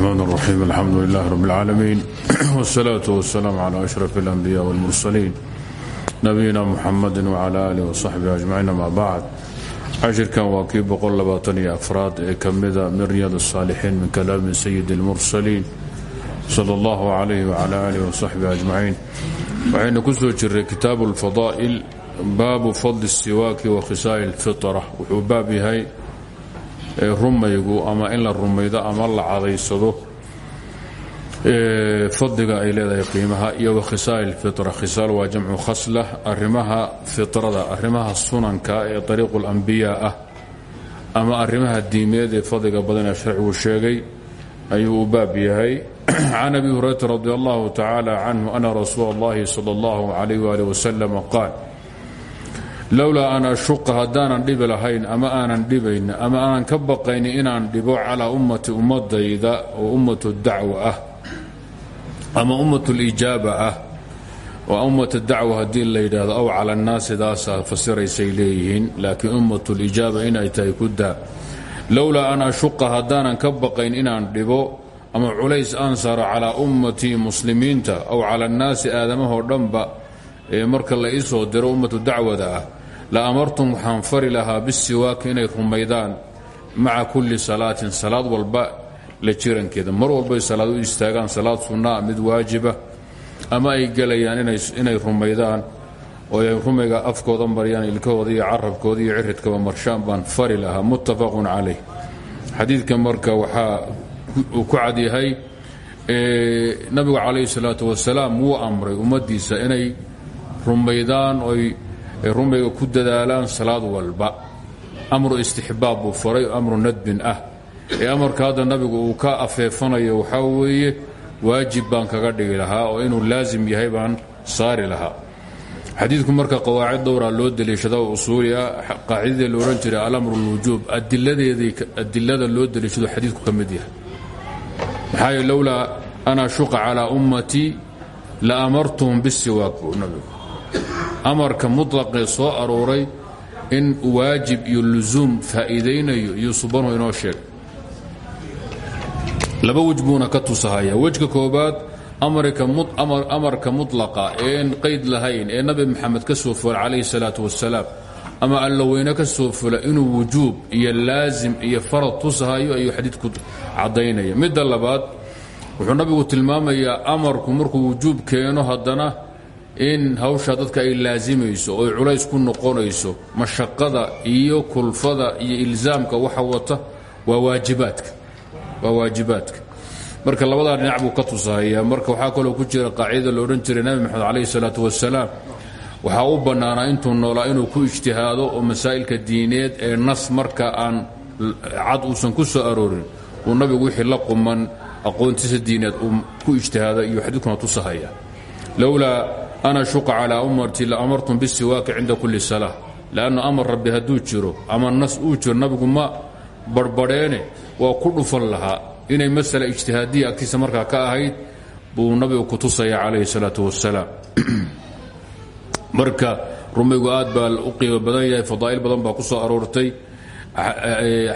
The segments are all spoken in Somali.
الرحمن الرحيم الحمد لله رب العالمين والصلاة والسلام على أشرف الأنبياء والمرسلين نبينا محمد وعلى آله وصحبه أجمعين ما بعد cashirkan waa kii boqollabaataniyo afraad ee ka mida min riyaad الsaalixiin min kalaami sayidi اlmursaliin sala اllahu calayh wcala alih wasaxbihi ajmaciin waxaynu ku soo jiray kitaabu اlfadaa'il baabu fadli الsiwaaki wa khisaai اlfitra wuxuu baab yahay rumaygu ama in la rumaydo ama la cadaysado fadliga ay leedahay qiimaha iyo wa khisaal fitra. Khisaal waa jamcu khasla arrimaha fitrada arrimaha sunanka ee ariiqu lambiyaa ah ama arrimaha diimeed ee fadliga badan ee sharcigu sheegay ayuu baab yahay. Can abi hurayrata radi allahu ana rasuula اllahi sala اllahu alayh qaal lowlaa an ashuqa haddaanan dhibi lahayn ama aanan dhibayn ama aanan ka baqayni inaan dhibo calaa ummati ummadayda oo ummatu dacwa ah ama ummat lijaaba ah waa ummat dacwa haddii la yidhaahdo aw cala annaasi daasaa fasiraysay leeyihiin laakiin ummat lijaaba inay tahay ku daa lowlaa an ashuqa haddaanan ka baqayn inaan dhibo ama culays aan saaro calaa ummatii muslimiinta aw cala annaasi aadamahoo dhanba marka la iisoo diro ummatu dacwada ah la amartum waxaan fari lahaa bisiwaaki inay rumaydaan maca kulli salaatin salaad walba la jirankeeda. Mar walbay salaad u istaagaan salaad sunnaa mid waajiba ama ay gelayaan inay rumaydaan oo ay rumayga afkooda mariyaan ilkahooda iyo carabkooda iyo ciridkaba marshaan baan fari lahaa. Muttafaqun calayh. Xadiidka marka waxaa uu ku cadyahay nabigu calayhi salaatu wasalaam wuu amray ummaddiisa inay rumaydaan oy rumayga ku dadaalaan salaad walba. Amru istixbaab buu faray amru nadbin ah. Ee amarka hadda nabigu uu ka afeefanayo waxaa weeye waajib baan kaga dhigi lahaa oo inuu laasim yahay baan saari lahaa. Xadiidku marka qawaacid dhowraa loo deliishada oo usuuli ah qaacidadii la odhan jiray alamru lwujuub adilada loo deliishado xadiidku ka yahay. Maxaa yee lowlaa an ashuqa calaa ummatii la amartuhum bisiwaak buu nabigu amarka mutlaqee soo arooray in waajib iyo lusuum faa'iidaynayo iyo subanhu inoo sheeg. Laba wej buuna ka tusahaya wejka koobaad amarka mutlaqa een qayd lahayn ee nabi maxamed ka soo fula calayhi salaatu wasalaam ama allaweyne ka soo fula inuu wujuub iyo laasim iyo farad tusahayo ayuu xadiidku caddaynaya. Midda labaad wuxuu nabigu tilmaamayaa amarku markuu wujuub keeno haddana in hawsha dadka ay laasimayso oy culays ku noqonayso mashaqada iyo kulfada iyo ilzaamka waxa wata waa waajibaadka waa waajibaadka. Marka labadaa dhinac buu ka tusahaya marka waxaa kaloo ku jira qaacidada la odhan jiray nabi maxamed calayhi salaatu wasalaam waxaa u bannaanaa intuu noolaa inuu ku ijtihaado oo masaa'ilka diineed ee nas marka aan cad uusan ku soo aroorin uu nabigu wixii la quman aqoontiisa diineed uu ku ijtihaada iyo xadiidkuna tusahaya lowlaa ana shuqa calaa ummatii la amartum bisiwaaki cinda kulli salaa leanna amar rabbi hadduu jiro ama nas uu jiro nabigu ma barbadheene waa ku dhufan lahaa inay masala ijtihaadiya agtiisa markaa ka ahayd buu nabigu ku tusaya calayhi salaatu wasalaam marka rumaygu aad baa u qiimo badan yahay fadaa'il badan baa ku soo aroortay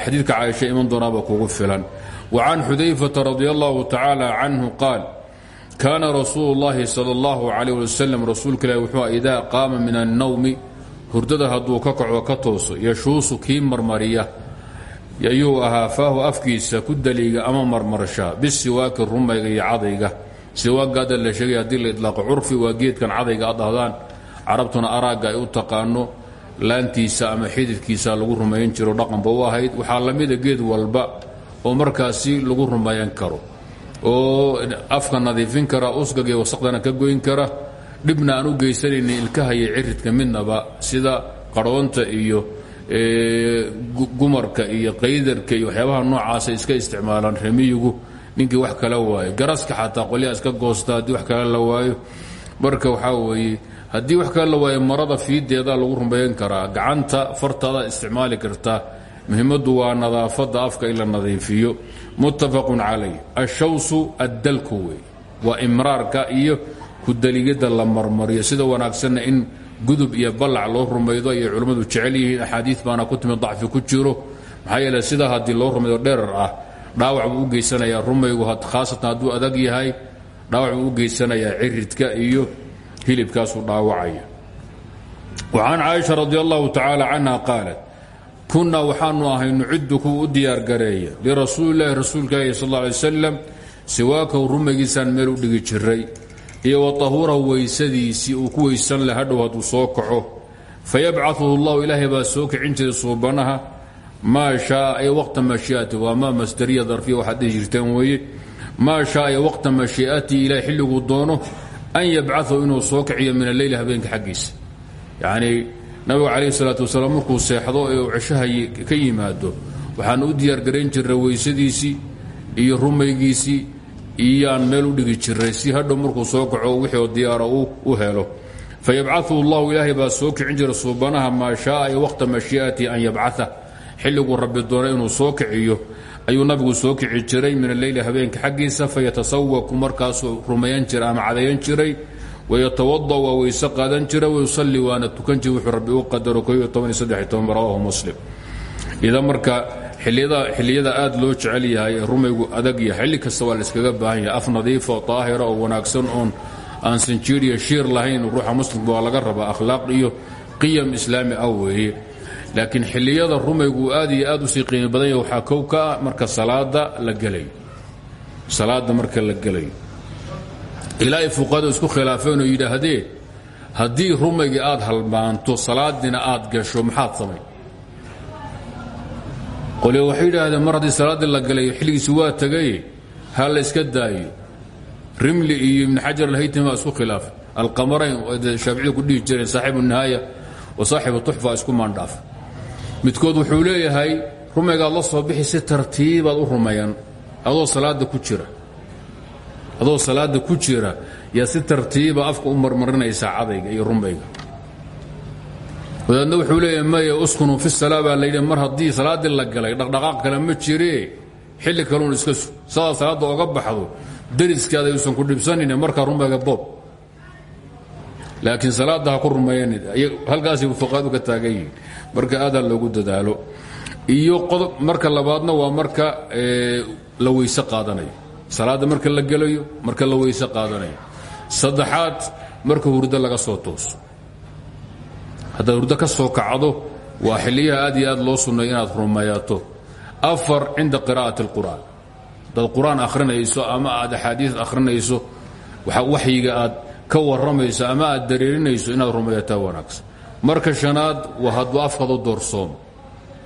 xadiidka caaisha iman doonaaba kugu filan wa can xudayfata radi allahu tacaala canhu kaana rasuulu اllahi sal اllahu calayh wasalam rasuulka ilahi wuxuu idaa qaama min annawmi hurdada hadduu ka kaco ka tooso yashuusu kii marmariya ayuu ahaa faahu afkiisa ku daliiga ama marmarshaa bisiwaaki rumayga iyo cadayga. Siwaagga hadda la sheegay haddii la idlaaqo curfi waa geedkan cadayga ad dhahdaan carabtuna araagga ay u taqaano laantiisa ama xididkiisa lagu rumayn jiro dhaqanba u ahayd. Waxaa la mida geed walba oo markaasi lagu rumayan karo oo afka nadiifin kara usgag iyo wasaqdana ka goyn kara dhibna aan u geysanaynin ilkaha iyo ciridka midnaba sida qarhoonta iyo gumarka iyo qaydarka iyo waxyaabaha noocaasa iska isticmaalaan remiyigu. Ninkii wax kala waayo. Garaska xataa qolyaha iska goosta haddii wax kale la waayo. Marka waxaa weeye haddii wax kale la waayo marada fiideeda lagu rumayn karaa. Gacanta fartaada isticmaali kartaa muhimmadu waa nadaafada afka in la nadiifiyo. Muttafaqun calayh ashawsu addalku wey waa imraarka iyo kudaligada la marmariyo. Sida wanaagsanna in gudub iyo ballac loo rumaydo ayay culimmadu jecel yihiin. Axaadiid baana ku timid dacfi ku jiro. Maxaa yeele sidaa loo rumaydo dherar ah dhaawac buu u geysanayaa rumaygu khaasatan hadduu adag yahay dhaawac buu u ciridka iyo hilibkaasuu dhaawacaya. وcan caaisha radi allahu tacaala canha qaalat kunaa waxaanu ahaynu ciddu kuwa u diyaargareeya lirasuulilaahi rasuulka sal ly wasalam siwaakaw rumagiisaan meel u dhigi jiray iyo wa tahuurahu uu ku weysan leh hadhow hadduu soo kaco. Fayabcaduhu llahu ilaahay baa soo kicin jiray suubanaha maa shaaa ee waqta mashiiati waa maa masdariya darfiya waxaad dhihi jirteen weeye. Maa shaaa ee waqta mashiiatii ilahay xilliguu doono an yabcahu inuu soo kiciyo min alleyli habeenka xaggiisa. Yani nabigu calayhi salaatu wasalaam markuu seexdo ee uu ceshaha ka yimaado waxaan u diyaar garayn jirray weysadiisii iyo rumaygiisii iyoaan meel u dhigi jiray si hadhow markuu soo kaco wixii oo diyaara u helo. Fa yabcau llahu ilaahay baa soo kicin jiray suubanaha maa shaaa ee waqta mashii'atii an yabcaa xilliguu rabbi doona inuu soo kiciyo. Ayuu nabigu soo kici jiray min alleyli habeenka xaggiisa fa yatasawaku markaasuu rumayan jiray ama cadayan jiray wayatawada waa weyse qaadan jira wayusalli waana tukan jira wuxuu rabbi u qadaro rawahu muslim idan marka xilliyada aad loo jecel yahay ee rumaygu adag yahay xilli kasta waa layskaga baahan yahay af nadiifa oo daahira oo wanaagsan oon aan sanjiir iyo shiir lahayn ruuxa muslimka waa laga rabaa akhlaaq iyo qiyam islaami ah weeye laakiin xilliyada rumaygu aad iyo aad u sii qiimi badan yahay waxaa kow ka ah ilaa ay fuqahadu isku khilaafeen oo yidhaahdeen haddii rumaygii aad halmaanto salaadiina aad gasho maxaad samay? Qolyo waxay yidhaahdeen mar haddii salaaddii la galayo xilligiisi waa tagaye ha la yska daayo. Rimli iyo ibn xajar alhaytami baa isku khilaafay alqamarayn shaaficiyadu ku dhihi jireen saaxibu nihaaya wa saaxibu tuxfa isku maandhaaf. Midkood wuxuu leeyahay rumaygaad la soo bixi si tartiibaad u rumayan adoo salaada ku jira adoo salaada ku jira yaa si tartiiba afka u marmarinaysaa cadayga iyo rumayga wadaadna wuxuu leeyahay maya uskunu fi salaa baa layidhi mar haddii salaaddii la galay dhaqdhaqaaq kale ma jiree xilli kaluun iska su sadaa salaadda oga baxdo dariskaada yuusan ku dhibsanin markaa rumayga boob. Laakiin salaadda ha ku rumayan halkaasay fuqaadu ka taagan yihiin. Marka aadaa loogu dadaalo. Iyo marka labaadna waa marka la weyse qaadanayo salaadda marka la gelayo marka la weyse qaadanayo. Saddexaad marka hurdo laga soo tooso. Haddaad hurdo ka soo kacdo waa xilliyaha aad iyo aad loo sunnayo inaad rumayato afar cinda qiraa'ati اlqur'aan haddaad qur'aan akhrinayso ama aad axaadiis akhrinayso waxyiga aad ka warramayso ama aad dareerinayso inaad rumayataa wanaagsan. Marka shanaad waa hadduu afkaada doorsoomo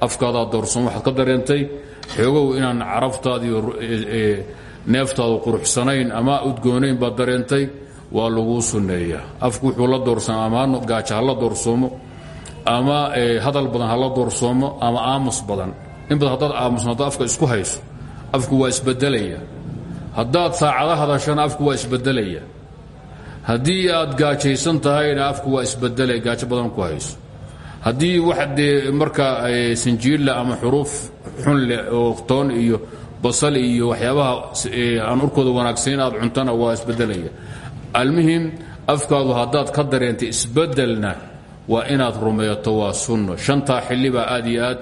afkaadaa doorsoom waxaad ka dareentay xoogow inaan carabtaadiiyo neeftaadu quruxsanayn ama udgoonayn baad dareentay waa laguu sunneeyaa afku wuxuu la doorsama ama gaaja doorsoomo ama hadal badan hala doorsoomo ama aamus badan. In badan haddaad aamusnato afka isku hayso afku waa isbedelaya. Haddaad saacado hadashana afku waa isbedelaya. Haddii aad gaajaysan tahayna afku waa isbedelaya gaajo badan ku hayso. Haddii wax dee markaa sanjiilla ama xuruuf xun leh oo toon iyo basal iyo waxyaabaha aan urkooda wanaagsayn aad cuntana waa isbedelaya. Almuhim afkaadu haddaad ka dareentay isbedelna waa inaad rumeeto waa sunno. Shantaa xilli baa aad iyo aad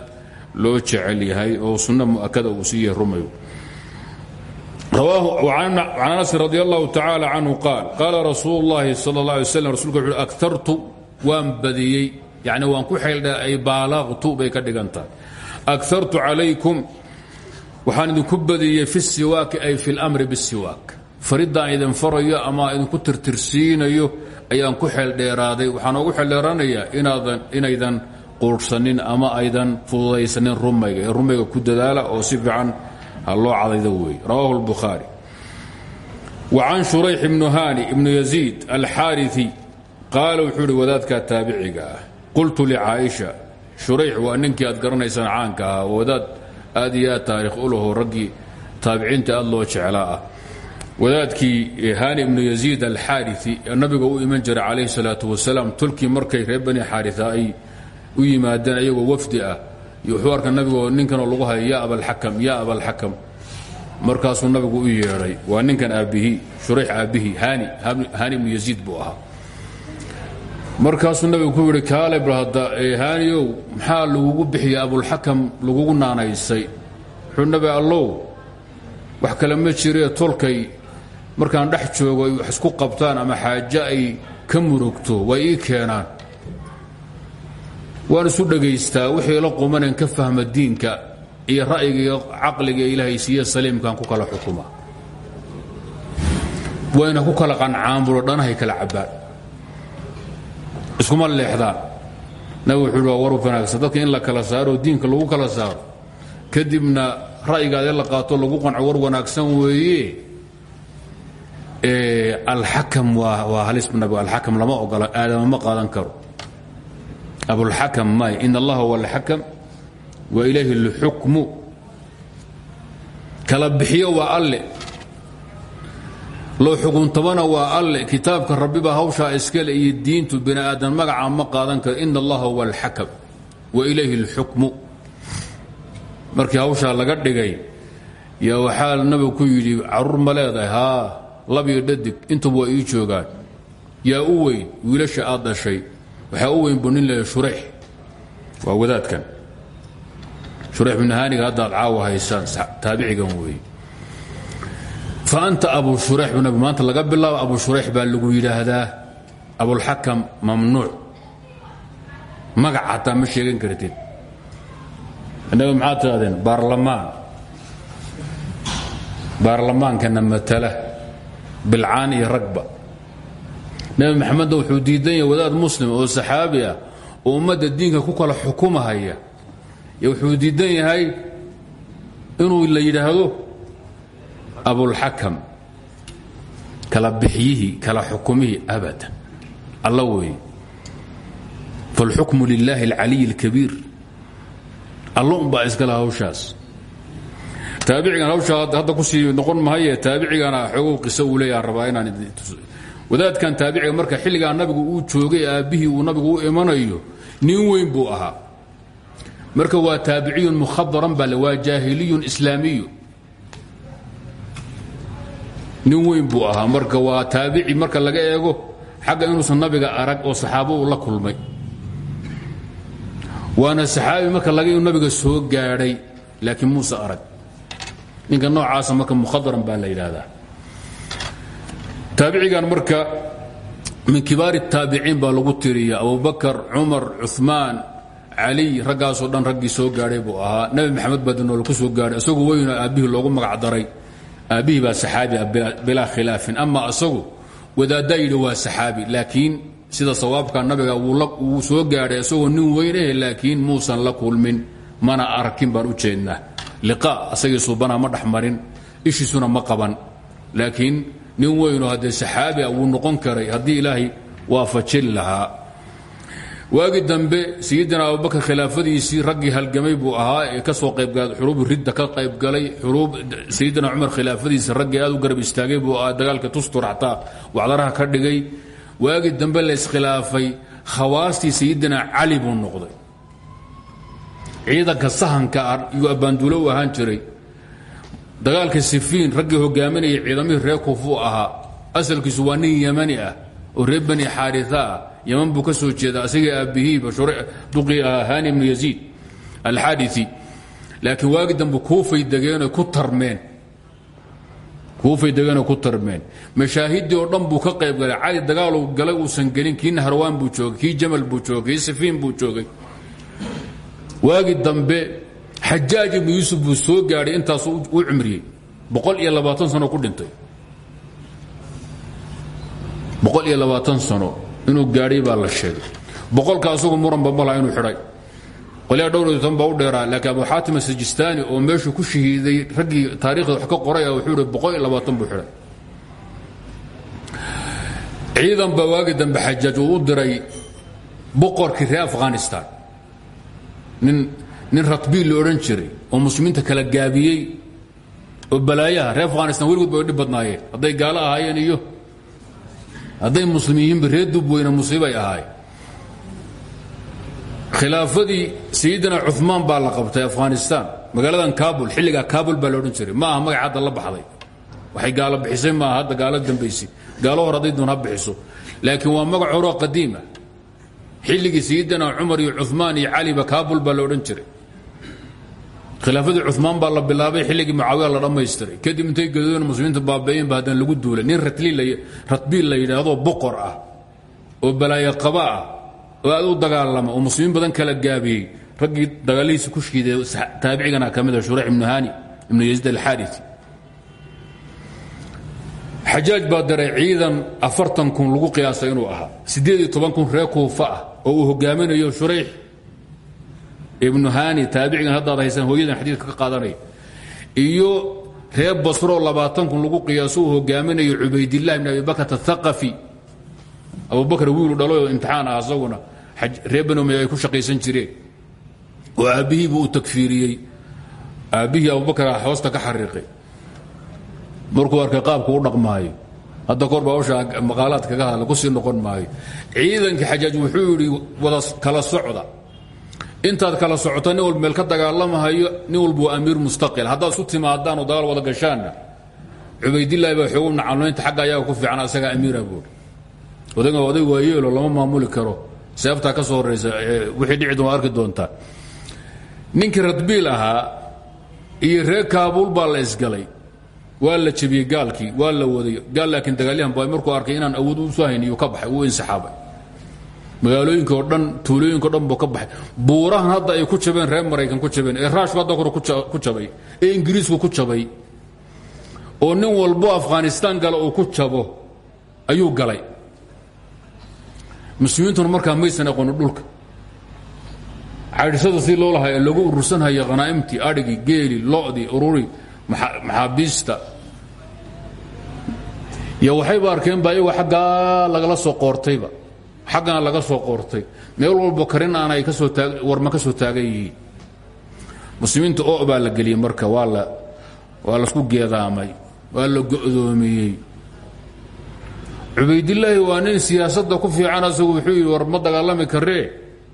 loo jecel yahay oo sunno mu'akada uu sii yahay rumayu can anas radi allahu tacaala canhu qaal qaala rasuulu llahi sal اllah alay slam rasulka wuxu akartu waan badiyey. Yacni waan ku xeeldha ay baalaqtu bay ka dhigan tahay akartu calaykum waxaan idinku badiyey fi siwaaki ay fi lmri bisiwaak faridaan idin farayo ama idinku tirtirsiinayo ayaan ku xeeldheeraaday. Waxaan ogu xeeldheeranayaa inaydan quurhsanin ama aydan fududaysanin rumayga. Rumayga ku dadaala oo si fiican loo cadaydo weeye rawaahu lbukhaari wa can shurayx ibnu haani ibnu yaziid alxaariثi qaala wuxuu ihi wadaadkaa taabiciga ah qultu licaaisha shurayx waa ninkii aad garanaysaan caanka ahaa. Wadaad aad iyo aad taarikh u laho raggii taabiciinta aad loo jeclaa ah wadaadkii hani ibnu yaziid alxaariثi nabiga u iman jiray calayhi الsalaaة wasalaam tulkii markay reer bani xaariثa ay u yimaadeen ayagoo wafdi ah wuxuu arka nabigoo ninkanoo lagu hayo ya abalxakam ya abalxakam markaasuu nabigu u yeedhay waa ninkan aabbihii shurayx aabbihii hani hani ibnu yaziid buu ahaa markaasuu nabigu ku yidhi hadda haaniow maxaa lagugu bixiya abulxakam lagugu naanaysay? Wuxuu nabi allow wax kale ma jiree tolkay markaan dhex joogo ay wax isku qabtaan ama xaajo ay ka murugto way ii keenaan. Waan isu dhagaystaa wixii la qumaneen ka fahma diinka iyo ra'yiga caqliga ilaahay siiye saliimkan ku kala xukuma. Wayna ku kala qancaan bulo dhanahay kala cabbaan iskuma leexdaan nabig wuxuu waa war wanaagsan. Dadka in la kala saaro diinka lagu kala saaro kadibna ra'yigaadee la qaato lagu qanco war wanaagsan weeye. Alxakam waa halis nabig alxakam lama ogola aadama ma qaadan karo. Abulxakam may in allaha huwa alxakam wa ilayhi اlxukmu kala bixiyo waa alle loo xukuntabana waa alle kitaabka rabbibaa hawshaa iskale iyo diintu bini aadan magaca ma qaadan karo. In allaha huwa alxakam wa ilayhi اlxukmu markii hawshaa laga dhigay yaa waxaa nabigu ku yidhi carruur ma leedahay haa dhadig intuba waa ii joogaan. Yaa u weyn wiilasha aad dhashay waxaa u weyn bu nin leeya shureix waa wadaadkan. Shureix binu haaniga haddaad caawa haysaan taabicigan weeye fa anta abu shureix bu nabi maanta laga bilaabo abu shureix baa lagu yidhaahdaa abulxakam mamnuuc. Magac hataa ma sheegan kartid. Innaga maxaad tidhahdeen baarlamaan. Baarlamaankana matala bilcaan iyo ragba. Nebi maxamedna wuxuu diidan yahay wadaad muslim oo saxaabi ah oo ummadda diinka ku kala xukumahaya. Wuxuu diidan yahay inuu la yidhaahdo abulxakam kala bixyihii kala xukumihii abada alla weeye falxukmu lilaahi alcaliy اlkabiir allo umbaa iskale hawshaas. Taabicigan hawshaa hadda ku sii noqon mahaye taabicigana xoogow qiso uu leeyaa rabaa inaan wadaadkan taabiciga marka xilligaa nabigu uu joogay aabbihii uu nabigu u imanayo nin weyn buu ahaa. Marka waa taabiciyun mukhadaran baa le waa jaahiliyun nin weyn buu ahaa. Marka waa taabici marka laga eego xagga inuusan nabiga arag oo saxaabau la kulmay. Waana saxaabi marka laga inuu nabiga soo gaadhay laakiin muuse arag. Ninka noocaasa marka mukhadaran baa la yidhaahdaa. Taabicigan marka min kibaari taabiciin baa lagu tiriya abubakar cumar cumaan cali raggaasoo dhan raggii soo gaadhay buu ahaa. Nabi maxamed badinoo laku soo gaadhay isagoo weyna aabbihii loogu magacdaray daray aabbihii baa saxaabi ah bilaa khilaafin. Ama isagu wadaaddaa yidhi waa saxaabi laakiin sida sawaabka nabiga wuu soo gaadhay isagoo nin weyn eh laakiin muusan la kulmin. Mana arkin baan u jeednaa. Liqa asagii subanaa ma dhexmarin ishiisuna ma qaban. Laakiin nin weynoo haddee saxaabi a wuu noqon karay. Haddii ilaahay waafajin lahaa waagii dambe sayidina abubakar khilaafadiisii raggii halgamay buu ahaa ee ka soo qaybgalay xuruubu ridda ka qaybgalay. Sayidina cumar khilaafadiisii raggii aad u garab istaagay buu ahaa dagaalka tustur xataa wacdaraha ka dhigay. Waagii dambe la iskhilaafay khawaastii sayidina cali buu noqday. Ciidanka sahanka yuu abbaanduulo u ahaan jiray. Dagaalka sifiin raggii hogaaminaya ciidamihii reer kuufuu ahaa. Asalkiisu waa nin yamani ah oo reer bani xaaria ah yaman buu ka soo jeeda asagii aabbihiiba duqii ahaa hani ibnu yaziid alxaadii laakiin waagi dambe kuufay degeenoo ku tarmeen kuufay degeenoo ku tarmeen mashaahiddii oo dhan buu ka qayb galay cali dagaaluu galay uusan gelin kii nahrwaan buu joogay kii jamal buu joogay kii sifiin buu joogay waagi dambe xajaaj ibnu yuusuf buu soo gaadhay intaasu u cumriyey boqol iyo labaatan sano ku dhintay boqol iyo labaatan sano inuu gaadhay baa la sheegay. Boqolka asagu muranba malaha inuu xidhay. Qolyaa dhowr iyo toban baa u dheeraa laakiin abu xaatim asijistaani oo meeshuu ku shahiiday raggii taarikhda wax ka qoray ah wuxuu ihi boqol iyo labaatan buu xidhay. Ciidan baa waagi dambe xajaaj uu u diray boqorkii reer afghanistan. Nin nin ratbiil la odhan jiray oo muslimiinta kala gaabiyey oo balaayaha reer afghanistan weligood bay dhib badnaayeen. Hadday gaalo ahaayeen iyo hadday muslimiyiinba reer dubweyne musiibay ahaay. Khilaafadii sayidina cumaan baa la qabtay afghanistan. Magaaladan kabul xilligaa kabul baa la odhan jiray. Ma aha magac la baxday. Waxay gaalo bixisay maaha hadda gaalo dambaysay gaalo hor hadday bixiso. Laakiin waa magac horoo qadiima. Xilligii sayidina cumar iyo cumaan iyo caliba kabul baa la odhan khilaafadii cumaan baa la bilaabay xilligii mucaawiya la dhammaystiray. Kadib intay gadoodeen muslimiinta baabeeyeen ba haddana lagu duulay. Nin ratbiil la yidhaahdo boqor ah oo balaayo qaba ah oo aad u oo muslimiin badan kala gaabiyey. Raggii dagaalihiisa ku shiiday taabicigana ka mid a shurayx ibnu hani ibnu yaziid alxaarisi. Xajaaj baa daray ciidan afartan kun lagu qiyaasay inuu ahaa. Siddeed kun reer kuufa ah oo uu hogaaminayo shurayx ibnu hani taabicigan haddaad haysaan hooyadan xadiidka ka qaadanaya iyo reer basroo labaatan kun lagu qiyaaso uu hogaaminayo ibn abi bakrt athaqafi abubakr wiilu dhalooo imtixaan ah asaguna reer bani umaya ay ku shaqaysan jireen. Oo aabbihiibuu u takfiiriyey. Aabbihii abubakr hoosta ka xariiqay. Markuu arkay qaabku u dhaqmaayo hadda kor baa usha maqaalaad kaga hadla ku sii noqon maayo. Ciidankii xajaaj wuxuu wada kala socda intaad kala socota nin walba meel ka dagaalamahayo nin walba waa amiir mustaqil. Haddaad isu timaadaan oo dagaal wada gashaanna cubaydillahi baa xoogu nacalnoynta xagga ayaga ku fiican asagaa amiira buuri. Odayga oday waayeelo lama maamuli karo. Seebtaa ka soo horraysa wixii dhici doon arki doontaa ninkii radbiil ahaa iyo reer kaabuul baa la isgalay. Waa la jebiyey gaalkii waa la waday. Gaal laakiin dagaalyahan ba markuu arkay inaan awood usu hayn iyuu ka baxay uu insixaabay magaalooyinka oo dhan tuulooyinka o dhan buu ka baxay. Buurahan hadda ay ku jabeen reer maraykan ku jabeen. Ee raashku hadda kore ku jabay. Ee ingiriisku ku jabay. Oo nin walbo afghanistaan gala uu ku jabo ayuu galay. Muslimiintuna markaa maysan aqoonin dhulka. Caydhisada si loo lahay ee lagu urursanhaya khanaa'imtii adhigii geeli lo'dii ururi maxaabiista. Iyo waxayba arkeen ba iyagoo xaggaa lagala soo qoortayba xaggana laga soo qoortay. Meel walbo karin aan ay ka soo warma ka soo taagan yihiin. Oo baa la geliyey marka waa la waa la isku geedaamay waa la go'doomiyey cubaydillaahi waa nin siyaasadda ku fiican asagu wuxuu yidhi war ma dagaalami karee?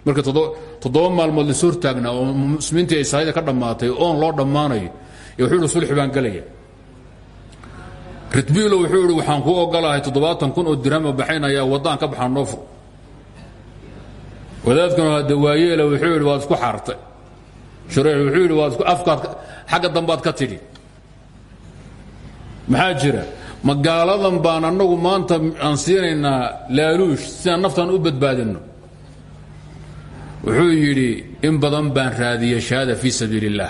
Marka toddoba maalmood la soo hortaagnaa oo muslimiintii ay saayida ka dhammaatay oon loo dhammaanayo ee wuxuu yidhi sulxi baan ritbiilo wuxuu waxaan kuu ogolahay toddobaatan kun oo dirhama baxaynayaa waddaan ka baxaan noo wadaadkuna hadde waayeela wuxuu yidhi waad isku xaartay. Shureex wuxuu yidhi waad afkaad xagga dambaad ka tidhi maxaa jira? Baan annagu maanta aan siinaynaa laaluush sidaan naftaan u badbaadinno? Wuxuu yidhi in badan baan raadiyey shahaada fii sabiil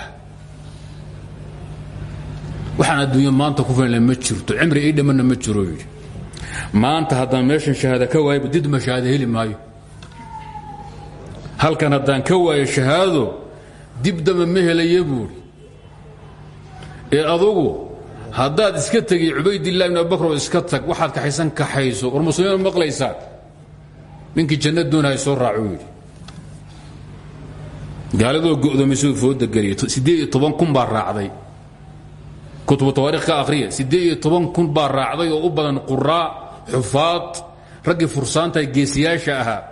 waxaan adduunya maanta ku filan ma jirto cimri ii dhimanna ma jiro maanta haddaan meeshan shahaada ka waayba didma shahaada heli maayo halkan haddaan ka waayo shahaado dib damba ma helaya buuri. Ee adugu haddaad iska tegi cubaydillahi ibn abubakr oo iska tag waxaad kaxaysan kaxayso war muslimiin maqlaysaan ninkii janna doonaya soo raacu yidhi. Gaaladoo go'doomisuu fooda geliyay kun baa raacday. Kutubu tawaariikh ka akhriya siddeed iyo toban kun baa raacday oo u badan quraa xufaad raggii fursaanta geesiyaasha ahaa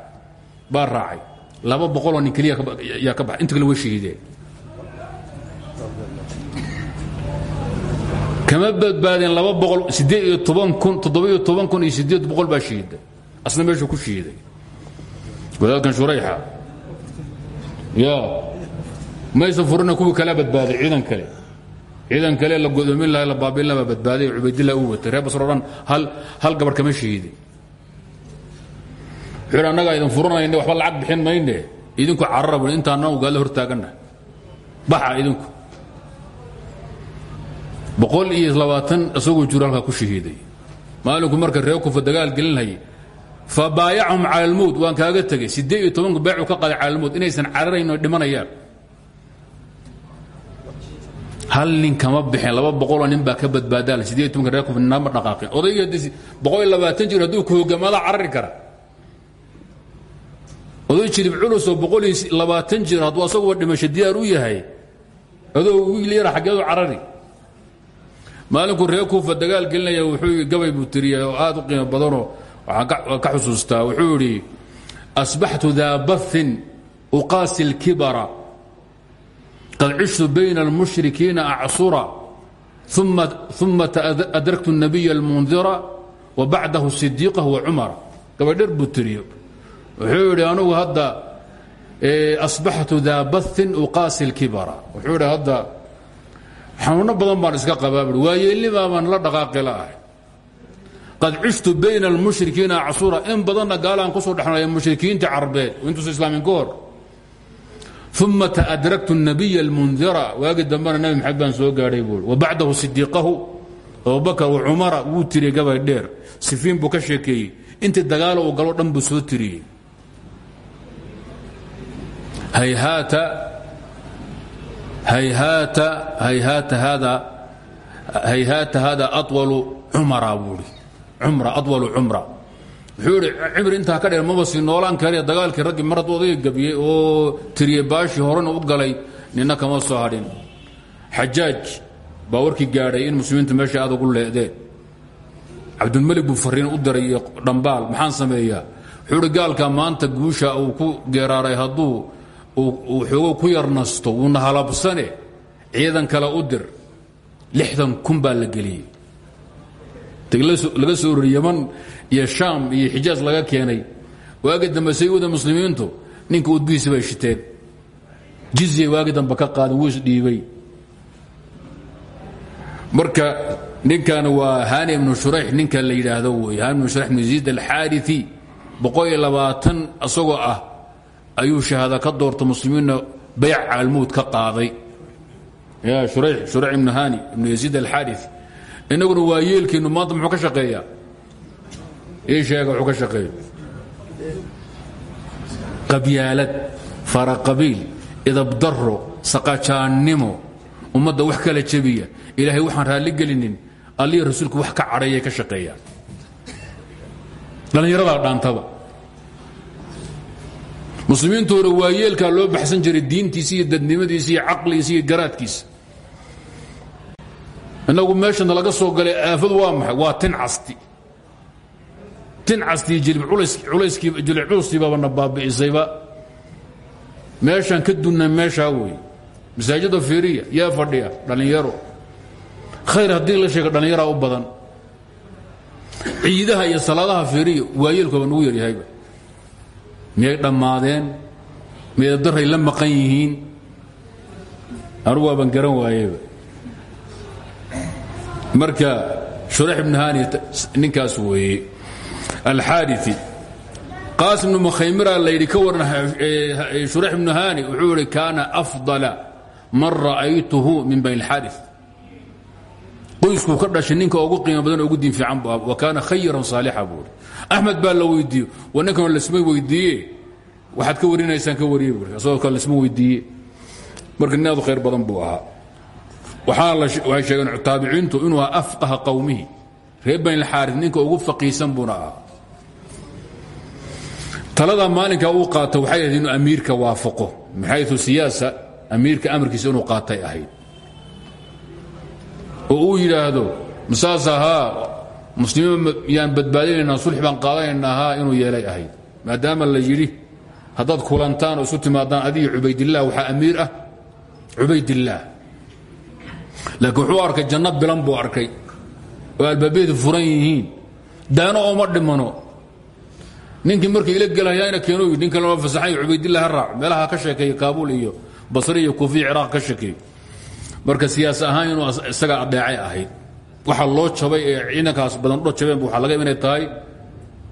baa raacay laba boqoloo nin keliya yaa ka baxay inta kale way shahiideen kama badbaadeen laba boqol siddeed iyo toban kun toddoba-iyo toban kun iyo siddeed boqol baa shahiiday asna meeshuu ku shahiiday wadaadkan shurayxa. Ya maysan furina kuwii kala badbaaday ciidan kale. Ciidan kale la godoomin laha la baabiin laha baa badbaaday cubaydillah uu watay reer basro dhan hal hal gabar kama shahiidin wuxuu yidhi annagaa idin furanayne waxba lacag bixin mayne. Idinku carara bui intaana ugaadla hor taaganna baxa idinku. Boqol iyo labaatan isagoo jiro halkaa ku shahiiday. Maalinku marka reer kufa dagaal gelinhayay fa baayacahum cala almowt waan kaaga tegey. Siddeed iyo tobanku beecu ka qaday cala almowt inaysan cararayn oo dhimanayaan. Hal nin kama bixin laba boqoloo nin baa ka badbaadaala siddeed iyo tobanka reer kufa ninama dhaqaaqin. Odayga boqol iyo labaatan jir hadduu ku hogaamada carari kara oday jirib culus oo boqol iyo labaatan jir hadduu asaguba dhimasho diyaar u yahay adoo wiil yara xaggeedu carari maalinkuu reer kuufa dagaal gelinaya wuxuu gabay buu tiriyay oo aad u qiimo badanoo waxaan ka xusuustaa wuxuu idhi asbaxtu daa bahin uqaasi اlkibara qad cishtu bayna اlmushrikiina acsura uma adraktu الnabiya اlmundira wa bacdahu صidiiqah wa cumara gabay dher buu tiriyo wuxuu idhi anugu hadda asbaxtu daa bain uqaasi اlkibara wuxuu idhi hadda xanuuno badan baan iska qabaa bui waayeelnimaa baan la dhaqaaqila ah qad cishtu bayna almushrikiina casuura in badanna gaalaan kusoo dhexnaya mushrikiinta carbeed intuusa islaamin ka hor uma taadraktu الnabiy اlmundira waagi dambena nabi maxamed baan soo gaadhay buui wabacdahu sidiiqahu abubakar wacumara wuu tiriyey gabay dheer sifiin buu ka sheekeeyey intii dagaalo uu galo dhan buu soo tiriyey hayhaata hada. Buui umra aطwalu cumra wuxuu idhi cimri intaa ka dheer maba sii noolaan kariya dagaalkii raggii mar hadduu odayga gabiyey oo tiriyey baashii horena u galay nina kama soo hadhin. Xajaaj baa warkii gaadhay in muslimiintu meesha aad ugu leedeen cabdulmelig buu fariin u diray iyo dhambaal maxaan sameeyaa? Wuxuu idhi gaalka maanta guusha uu ku geeraaray hadduu uu xoogo ku yar nasto wuuna halabsane ciidan kale u dir. Lixdan kun la geliyey. Laga soo yaman iyo shaam iyo xijaaj laga keenay. Waagi dambe sayuda muslimiintu ninka udbihiisi bay shiteen. Jizyay waagi dambe ka qaadeen wuu isdhiibay marka ninkan waa hani ibnu shurayx ninka la yidhaahdo wey hani ibnu shurayx ibnu yaziid alxaariثi boqol iyo labaatan ah ayuu shahaada ka doorta muslimiinna bayc caalmuud ka qaaday. Shurayx ibnu hani ibnu yaziid alxaariثi inaguna waa yeelkiinu maanta muxuu ka shaqeeyaa? Ii sheega wuxuu ka shaqeeya qabyaalad faraqabiil idabdaro saqajaannimo ummadda wax kala jebiya. Ilaahay waxaan raalli gelinin allihi rasuulku wax ka cadhayay ka shaqeeyaan dhallinyaradaa dhaantaba waa yeelkaa loo baxsan jiray diintiisa iyo dadnimadiisa iyo caqligiisa iyo garaadkiisa inagu meeshana laga soo galay aafadu waa maxay? Waa tin casti. Tin castii jilib culustiibabana baabi'isayba meeshaan ka dunna meeshaa wey masaajida fiiriya fadhiya dhallinyaro. Khayr haddii la sheega dhallinyaraa u badan. Ciidaha iyo salaadaha fiiriya waayeelkooba nugu yaryahayba miyay dhammaadeen? Miyay daray la maqan yihiin? Anugu waaban garan waayeba. Marka shurax ibnu hani ninkaas weeye. Alxaadii qaasim ibnu mukhaymira la yidhi ka waran shurax ibnu hani wuxuu kaana afdala man ra'aytuhu min bani اlxaadi qoyskuu ka dhashay ninka ugu qiimo badan ugu diin fiican bu wa kaana khayiran saalixa buuri axmed baa la weydiiye wa ninkan lasma weydiiye waxaad ka warinaysaan ka wariye buuri asagoo kale lasma weydiiye marka nin aadu khayr badan buu ahaa. Waxay sheegeen taabiciintu inuu ahaa afqaha qowmihi reer bani lxaari ninka ugu faqiisan buuna ahaa. Talada maalinka uu qaata waxay ahayd inuu amiirka waafaqo min xayu siyaasa amiirka amarkiisa inuu qaatay ahayd. Oo uu yidhaahdo masaas ahaa muslimiin yaan badbaadinaynaa sulx baan qaadanaynaa haa inuu yeelay ahayd. Maadaama la yidhi haddaad kulantaan oo isu timaadaan adiga cubaydillaah waxaa ah. Cubaydillaah laakiin wuxuu arkay bilan buu arkay. Oo albaabyadu daano ooma dhimano. Ninkii markay ila gelhayaana keeno nin kalema cubaydillah ha raac. Meelaha ka sheekeeya kaabuul iyo basri iyo kuufiya ciraaq ka sheekeey marka siyaas ahaan isaga adeecay ahayd waxa loo jabay ee ciidankaas badan dho jabeen waxaa laga inay tahay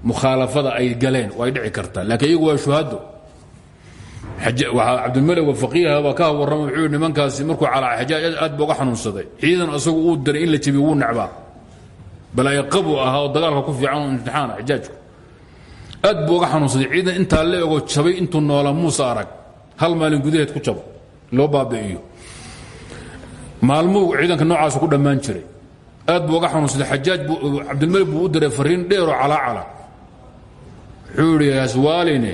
mukhaalafada ay galeen ay dhici kartaa. Laakiin iyagu waa shuhado cabdilmalik faqiiha baa ka warrama wuxuu nimankaasi markuu calaa xajaaj aad ba xanuunsaday. Ciidan asagu uu diray in la jabiyo wuu necbaa. Balaayo qabu ahaa oo dagaalka ku fiican imtixaana xajaajku. Aad buu xanuunsaday. Ciidan intaa la ego jabay intuu noola muuse arag. Hal maalin gudaheed ku jabo. Loo baabi'iyo. Maalmuhu ciidanka noocaas ku dhammaan jiray aad buu uga xanuunsaday. Xajaaj cabdilmalik buu u diray fariin dheeroo calaacala wuxuu idhi aswaaline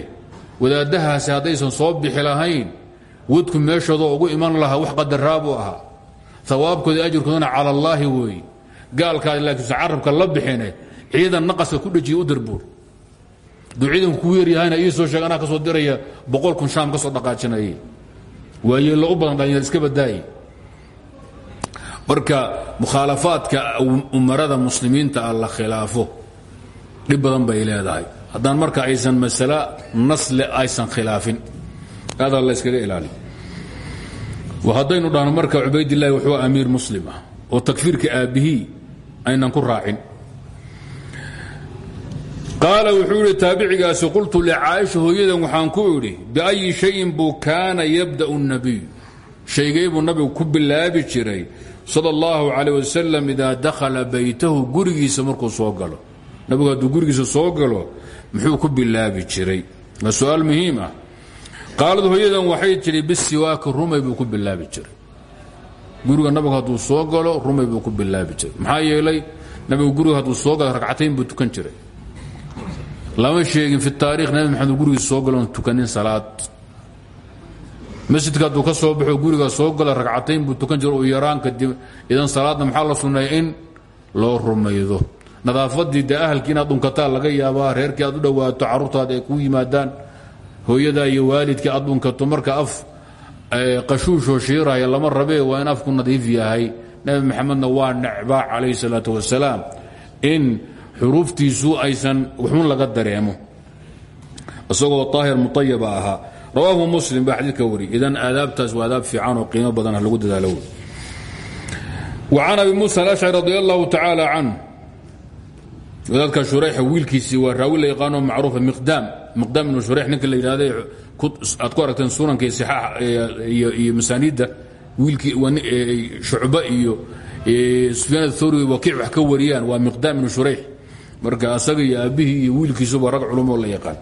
wadaaddahaasi haddaysan soo bixi lahayn wadku meeshoodoo ugu iman lahaa wax qadaraa buu ahaa. Awaabkooda ajirkoodana cala allaahi weeye gaalkaa laakiinse carabka la bixine ciidan naqaska ku dhejiya u dirbuur duu ciidanku ku yeeryahayna ii soo sheeg anaa ka soo diraya boqol kun shaam ka soo dhaqaajinayay. Waa yeello u badan dhalinyar iska badaaye marka mukhaalafaadka umarada muslimiinta ah la khilaafo dhib bay leedahay. Haddaan marka aysan masale nasle aysan khilaafin. Adaa la yskaga ilaaliyo haddaynu dhahno marka cubaydillahi wuxuu amiir muslim ah oo takfiirka aabbihii aynan ku raacin. Qaala wuxuu idhi taabicigaasi qultu licaaisha hooyadan waxaan ku idhi biayi shayin buu kaana yabda'u الnabiy shaygay buu nabigu ku bilaabi jiray sal اllahu calayh wasalam idaa dakhala baytahu gurigiisa markuu soo galo. Nabigu hadduu gurigiisa soo galo muxuu ku bilaabi jiray. Waa su'aal muhiim ah. Qaalad hooyadan waxay tidhi bisiwaaki rumay ku bilaabi jiray. Guriga nabigu hadduu soo galo rumay buu ku bilaabi jiray. Maxaa yeelay nabigu guriga hadduu soo galo ragcatayn buu tukan jiray. Lama sheegin fi taarikh nabi maxamed gurigiisa soo galo tukanin salaad masjidka hadduu ka soo baxo guriga soo gala ragcatayn buu tukan jira u yaraan kadib idan salaadna maxaa la sunnaya in loo rumaydo. Nadaafadii dee ahalkii inaad laga yaabaa reerkii aad u dhowaato carruurtaada ay kuu yimaadaan hooyadaa iyo waalidkii aad dhunkato marka af qashuushoo shiiraya lama rabee waa in afku nadiif yahay. Nebi maxamedna waa necbaa calayhi salaatu wasalaam in xuruuftiisu aysan waxun laga dareemo. Isagoo aahir muayaba ahaa rawaahu muslim baa xadiidka wariyay idan aadaabtaas waa adaab fiican oo qiimo badan lagu dadaalo. Wa can abi muusa alashcari radi allahu tacaala can. Wadaadka shureyxa wiilkiisii waa raawi la yaqaano macruufa miqdaam. Miqdaam ibnu shureyx ninka la yidhahday aad ku aragteen sunanka iyo saxaaxa iyo masaaniidda. Wiilkii e, e, iyo e, sufyaan thawri waa kic wax ka wariyaan waa miqdaam marka asaga iyo aabbihii iyo wiilkiisuba rag la yaqaan.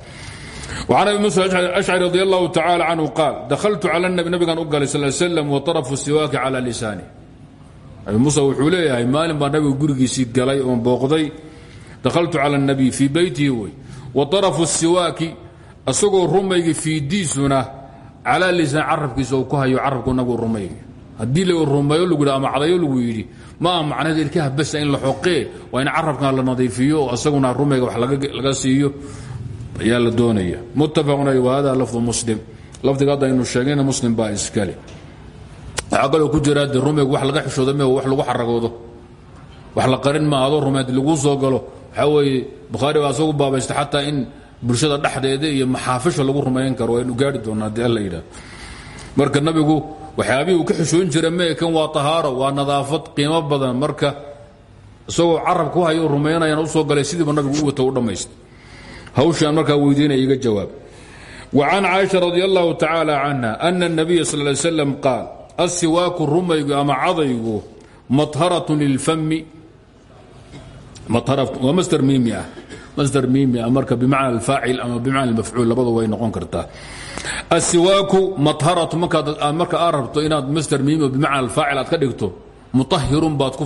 وcan abi muسى ashcri radi اllahu tacalى canhu qaal dahaltu calى الnabi nabigan u galay sal slam waطarafu siwaaki calى lisaani abi muuse wuxuu leeyahay maalin baa nabigu gurigiisii galay oon booqday dahaltu calى الnabiy fii beytihi wey waطarafu siwaaki asagoo rumayga fiidiisuna calaa lisaan carabkiisa uu ku hayo carabku nabigu rumayga haddii la rumeeyo lagu yidhi ama cadayo lagu yidhi ma aha macnaheed ilkaha basa in la xoqee waa in carabkan la nadiifiyo oo asaguna rumayga wax laga siiyo ayaa la doonaya. Muttafaqun wahada lafdu muslim. Lafdiga hadda aynu sheegnayna muslim baa iskale waxaa kaloo ku jira de rumaygu wax laga xishooda me wax lagu xaragoodo. Wax la qarin ma adoo rumay haddii laguu soo galo. Waxaa weeye bukhaari baa asagu baabaysta xataa in bulshada dhexdeeda iyo maxaafisha lagu rumayn karo waynu gaari doonaa haddii alla yidhaah marka nabigu waxyaabihii uu ka xishoon jira mee kan waa tahaaro waa nadaafad qiimo badan. Marka isagoo carab ku hayo rumaynayana u soo galay sidiiba nabigu u wata u dhammaysta hawshaan markaa weydiinaya iga jawaab. Wacan caaisha radi allahu tacaala canha ana اnabiya sal ly slam qaal assiwaaku rumaygu ama cadaygu maharatun lilfami waa masdar miimi ah. masdar miimi ah marka bimacna alfaacil ama bimacna almafcuul labadu way noqon kartaa. Asiwaaku maharatu marka aad rabto inaad masdar miimi bimacna alfaacil aad ka dhigto mutahirun baad ku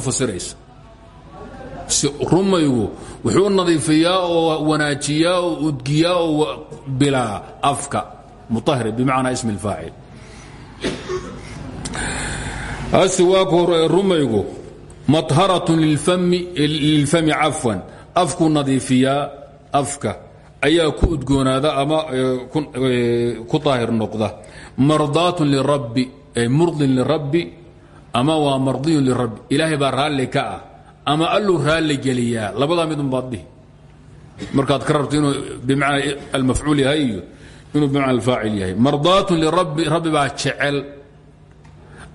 rumaygu wuxuu nadiifiyaa oo wanaajiyaa oo udgiyaa oo bilaa afka muahir bimacnaa ismi اlfaacil asiwaaku rumaygu maharatun lilfami cafwan afku nadiifiyaa afka ayaa ku udgoonaada ama ku daahir noqda. Mardaatun lirabbi murdin lirabbi ama waa mardiyun lirabbi ilaahay baa raalli ama alluu raalli geliyaa labadaa midun baad dhihi markaad ka rabto inuu bimacnaa almafcuul yahay iyo inuu bimacna alfaacil yahay mardaatun lirabbi rabbi baa jecel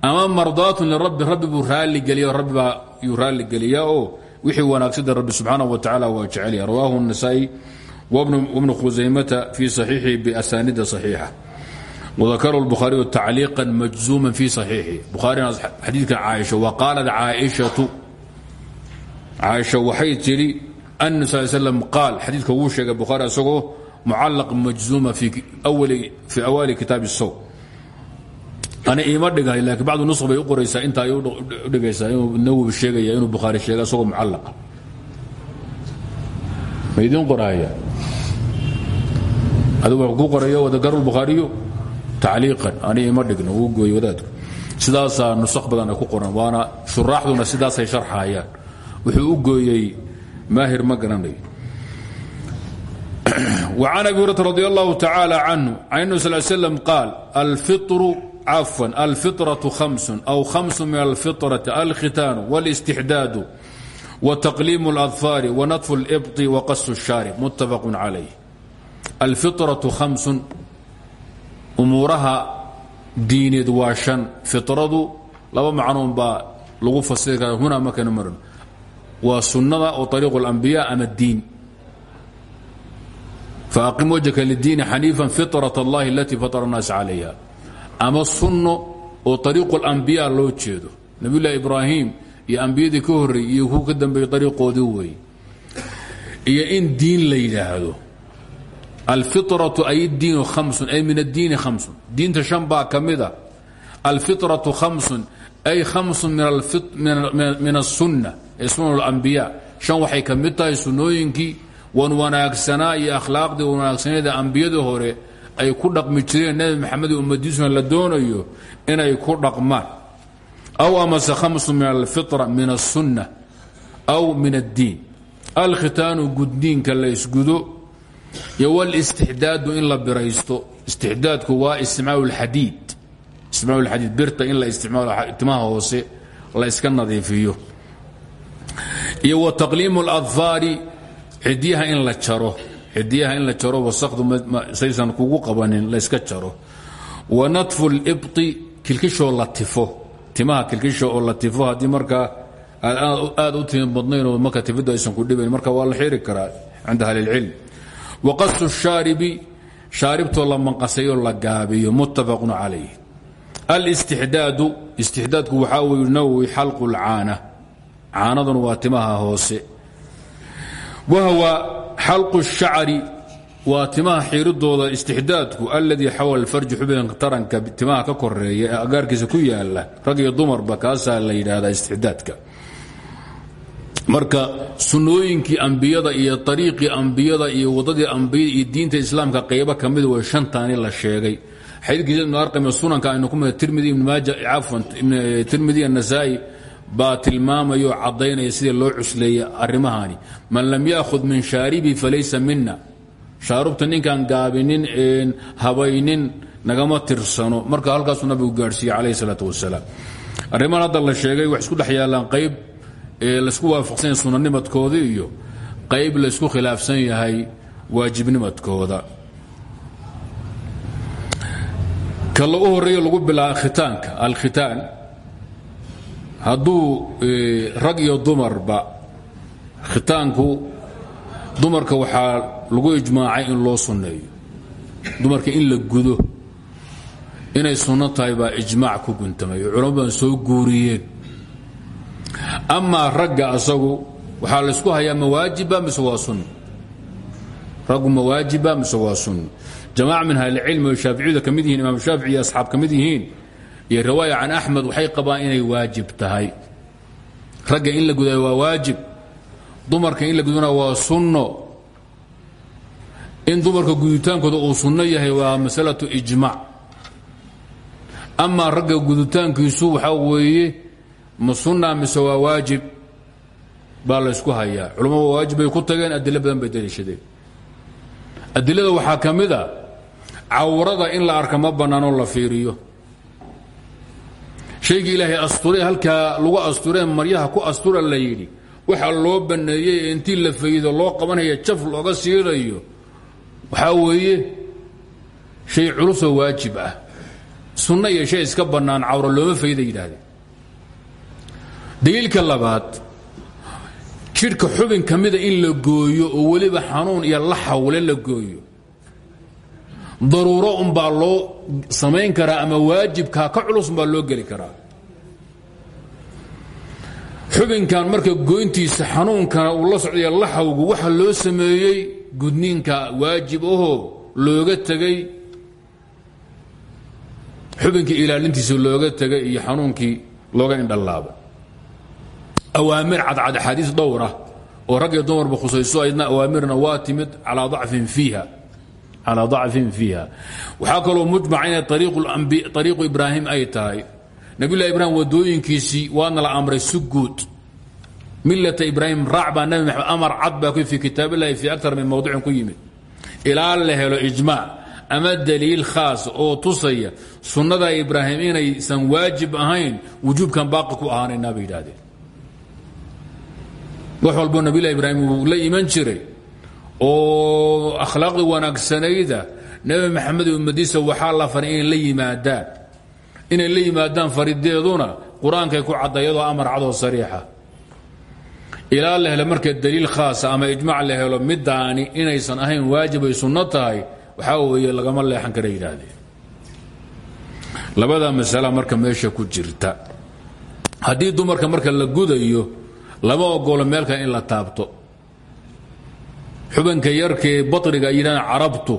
ama mardaatun lirabbi rabbi buu raalli geliya rabbi baa yuu raalli geliyaa oo wixii wanaagsada rabbi subxaanahu wa tacala waa jecelya rawaahu النasaa'i wbnu khusaymata fii صaxiixihi biasaanida صaxiixa وذakروا البخhaaرiyu تacliiقا majزuما في صaxiiحi bukhaarina xadiidka caaisha وqaalat caaئiشhaةu caaisha waxay tidhi an sal qaal xadiidka wuu sheegay bukhaari isagoo mucallaq majzuuma fii awaali kitaab الsow ana iima dhigahay laakiin bacdu nusq bay u inta ay udhigaysaa inuu nawowi sheegaya inuu bukhaari sheega isagoo mucallaqa ma idiin qorahaya adigu wa ku qorayo wadakar bukhaariyu tacliiqan ani ima dhigno wuu gooye wadaadku. Sidaasaa nusakh badan ku qoran waana shuraaxduna sidaasay sharxayaan wuxuu u gooyey maahir ma garanayo وعن أبي هريرة رضي الله تعالى عنه عن النبي صلى الله عليه وسلم قال الفطر عفوا الفطرة خمس أو خمس من الفطرة الختان والاستحداد وتقليم الأظفار ونطف الإبط وقص الشارب متفق عليه الفطرة خمس umuuraha diineed waa shan fitradu laba macnoon baa lagu fasiri kara hunaa markaynu marin waa sunnada oo ariiqu اlambiya ama diin faaqim wajhaka lidiini xaniifan fitrat اllahi alatii fatara الnaas calayha ama sunno oo ariiqu اlambiya loo jeedo nabiy llahi ibraahim iyo ambiyadii ka horreeyey iyo ku ka dambeeyey ariiqoodii weeye iyo in diin la yidhaahdo alfiطraةu ay diinu hamsun ay min addiini hamsun diinta shan baa ka mida alfiطraةu hamsun ay hamsun min الsunna ee sunan اlambiya shan waxay ka mid tahay sunnooyinkii wan wanaagsanaa iyo akhlaaqdii wanaagsaneeda ambiyadii hore ay ku dhaqmi jireen nebi maxamed ummadiisuna la doonayo inay ku dhaqmaan aw amase hamsun min alfitra min الsunna aw min الdiin alkhitaanu gudniinka la isgudo iyo wlistixdaadu in la biraysto istixdaadku waa isticmaal اlxadiid isticmaal اlxadiid birta in la isticmaalo timaha hoose la iska nadiifiyo iyo wa taqliimu اladfaari xidiyaha in la jaro xidiyaha in la jaro wasakdu saysan kugu qabanin la yska jaro wa natfu اlibطi kilkishoo la tifo timaha kilkisha oo la tifo haddii markaa aad u timi badnaynoo marka tifiddu aysan ku dhibayn marka waa la xiri karaa cinda ahli اlcilm waqasu shaaribi shaaribtoo la manqasayoo la gaabiyo muttafaqun calayh alistixdaadu istixdaadku waxaa weye nawowi xalqu اlcaana caanaduna waa timaha hoose. Wahwa xalqu الshacri waa timaha xiiridooda istixdaadku alladii xawala farji xubinka taranka timaha ka koreeya ee agaarkiisa ku yaalla rag iyo dumarba kaasaa la yidhaahdaa istixdaadka. Marka sunnooyinkii ambiyada iyo ariiqii ambiyada iyo wadadii ambiyada iyo diinta islaamka qaybo ka mida way shantaani la sheegay. Xadiidkiisa ibnu arqam sunanka aynu ku mid tirmidi ibn maaja cafwan tirmidi anasaa'i baa tilmaamayo caddaynaya sida loo cusleeya arrimahani man lam yaakhud min shaaribi falaysa mina shaarubta ninkaan gaabinin een habaynin nagama tirsano. Marka halkaasuu nabigu gaadhsiiye calayhi salaatu wasalaam arrimahan hadda sheegay wax isku dhex yaallaan qayb laysku waafaqsan yahay iyo qayb laysku khilaafsan yahay waajibnimadkooda. Ka lagu horeeyo lagu bilaaba khitaanka alkhitaan hadduu rag iyo dumarba khitaanku dumarka waxaa lagu ijmaacay in loo sunneeyo. Dumarka in la gudo inay sunno tahay baa ijmaac ku guntamay. Oo culamo badan soo guuriyeen. Amaa ragga asagu waxaa laysku hayaa mawaajiba mise waa sunno raggu mawaajiba mise waa sunno jamaaca min ahlicilmi oo shaaficiyada ka mid yihiin imaam shaafici iyo asxaab ka mid yihiin iyo riwaaya can axmed waxay qabaan inay waajib tahay. Ragga in la gudayo waa waajib dumarka in la gudana waa sunno. In dumarka guditaankooda uu sunno yahay waa masalatu ijmac amaa ragga guditaankiisu waxaa weeye ma sunna mise waa waajib? Baa laysku hayaa. Culamo waajib bay ku tageen adilo badan bay daliishadeen. Adilada waxaa ka mid in la arka ma la fiiriyo shaygii ilaahay asture halkaa lagu astureen maryaha ku astura la yidhi. Waxaa loo banneeyey intii la faydo loo qabanaya jaf looga siirayo. Waxaa weeye shay culusoo waajib ah. Sunno iyo shay iska bannaan cawro looma fayda yidhaahdeen daliilka labaad jidhka xubin ka mida in la gooyo oo weliba xanuun iyo la xawle la gooyo daruuro umbaa loo samayn karaa ama waajibkaa ka culus umbaa loo geli karaa. Xubinkan marka goyntiisa xanuunkana uu la socdaya laxawgu waxa loo sameeyey gudniinka waajib ahoo looga tegay xubinka ilaalintiisa looga tegay iyo xanuunkii looga indhallaabay. Awaamir cadcad axaadiis dhowra oo rag iyo dumarba khusayso aydna awaamirna waa timid calaa dacfin calaa dacfin fiiha. Waxaa kaloo mujmaca inay ariiqu ibraahim ay tahay. Nabiyullahi ibraahim wadooyinkiisii waana la amray si guud. Millata ibraahim raac baa nabi maxamed amar cad baa ku fi kitaabillahi fii aktar min mowdicin ku yimid. Ilaa la helo ijmaac ama daliil khaas oo tusaya sunnada ibraahim inaysan waajib ahayn wujuubkan baaqi ku ahaanaynaa bay yidhaahdeen. Wax walboo nabiyullahi ibraahim uu la iman jiray oo akhlaaqda wanaagsanayda nebi maxamed ummadiisa waxaa la faray inay la yimaadaan. Inay la yimaadaan farideeduna qur'aankay ku cadda iyadoo amar cadoo sariixa. Ilaa la helo marka daliil khaasa ama ijmac la helo midaani inaysan ahayn waajib ay sunno tahay waxaa weeye lagama leexan kara yidhaahdeen. Labada masala marka meesha ku jirta. Haddii dumarka marka la gudayo lama ogolo meelka in la taabto xubanka yarkee batriga yidhahdaan carabtu.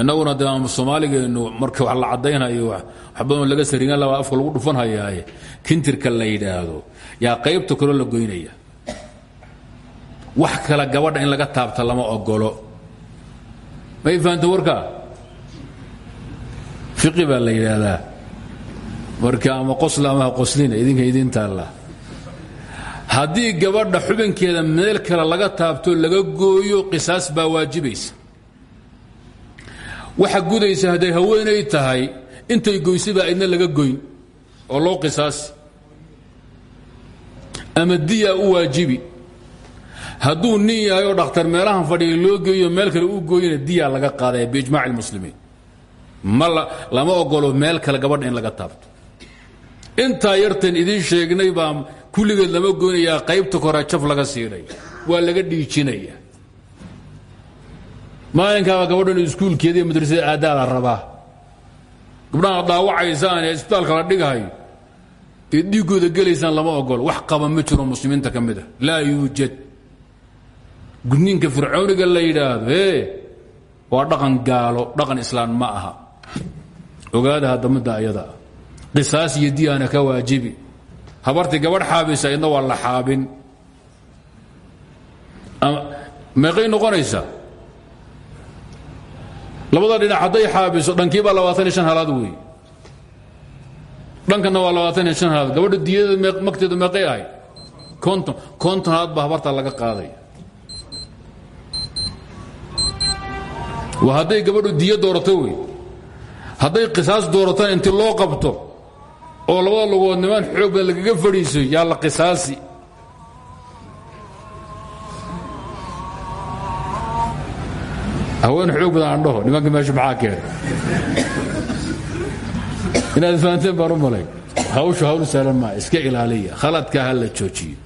Innaguna de soomaaligeennu marka wax la caddaynayo waxbadan laga sarigan laba afka lagu dhufanhayaaye kintirka la yidhaahdo yaa qaybta kaloo la goynaya. Wax kale gabadha in laga taabta lama ogolo may fahamta warka? Fiqi baa la yidhaahdaa. Marka ama qosla ama qoslina idinka idin taalla haddii gabadha xubinkeeda meel kale laga taabto laga gooyo qisaas baa waajibaysa. Waxa gudaysa hadday haweenay tahay intay goysay baa idna laga goyn oo loo qisaasi ama diyaa u waajibi. Hadduu nin yahay oo dhakhtar meelahan fadhiya loo geeyo meel kale u gooyana diyaa laga qaadaya biijmac اlmuslimiin ma lama ogolo meel kale gabadha in laga taabto. Intaa yartan idiin sheegnay baa kulligeed lama goynayaa qaybta kore jaf laga siinaya waa laga dhiijinaya. Maalinkaaba gabadhan iskuulkeeda iyo madrasada aaddaa la rabaa. Gabdhaha dhaawacaysaan ee isbitaalka la dhigahayo ee dhiiggooda gelaysaan lama ogolo wax qaba ma jiro muslimiinta ka mid a laa yuujad. Gudniinka fircooniga la yidhaahdo e waa dhaqan gaalo dhaqan islaan ma aha. Ogaada hadamada ayada. Qisaas iyo diyaana ka waajibi habartii gabadh xaabisa idna waa la xaabin. Meeqay noqonaysaa labada dhinac hadday xaabiso dhankiibaa labaatan shan halaad wey dhankana waa labaatan shan halaad. Gabadha diyada magteedu meeqay ahayd konton konton halaad baa habartaa laga qaaday. Waa hadday gabadhu diyo doorato wey hadday qisaas dooratana inti loo qabto oo labada lugood nimaan xoog badan lagaga fadhiiso yaa la qisaasi. Haween xoog badan andhaho nimanka meesha maxaa keena inaad fahanteen baan hawl sahlan maa iska ilaaliya khaladkaa ha la joojiyo.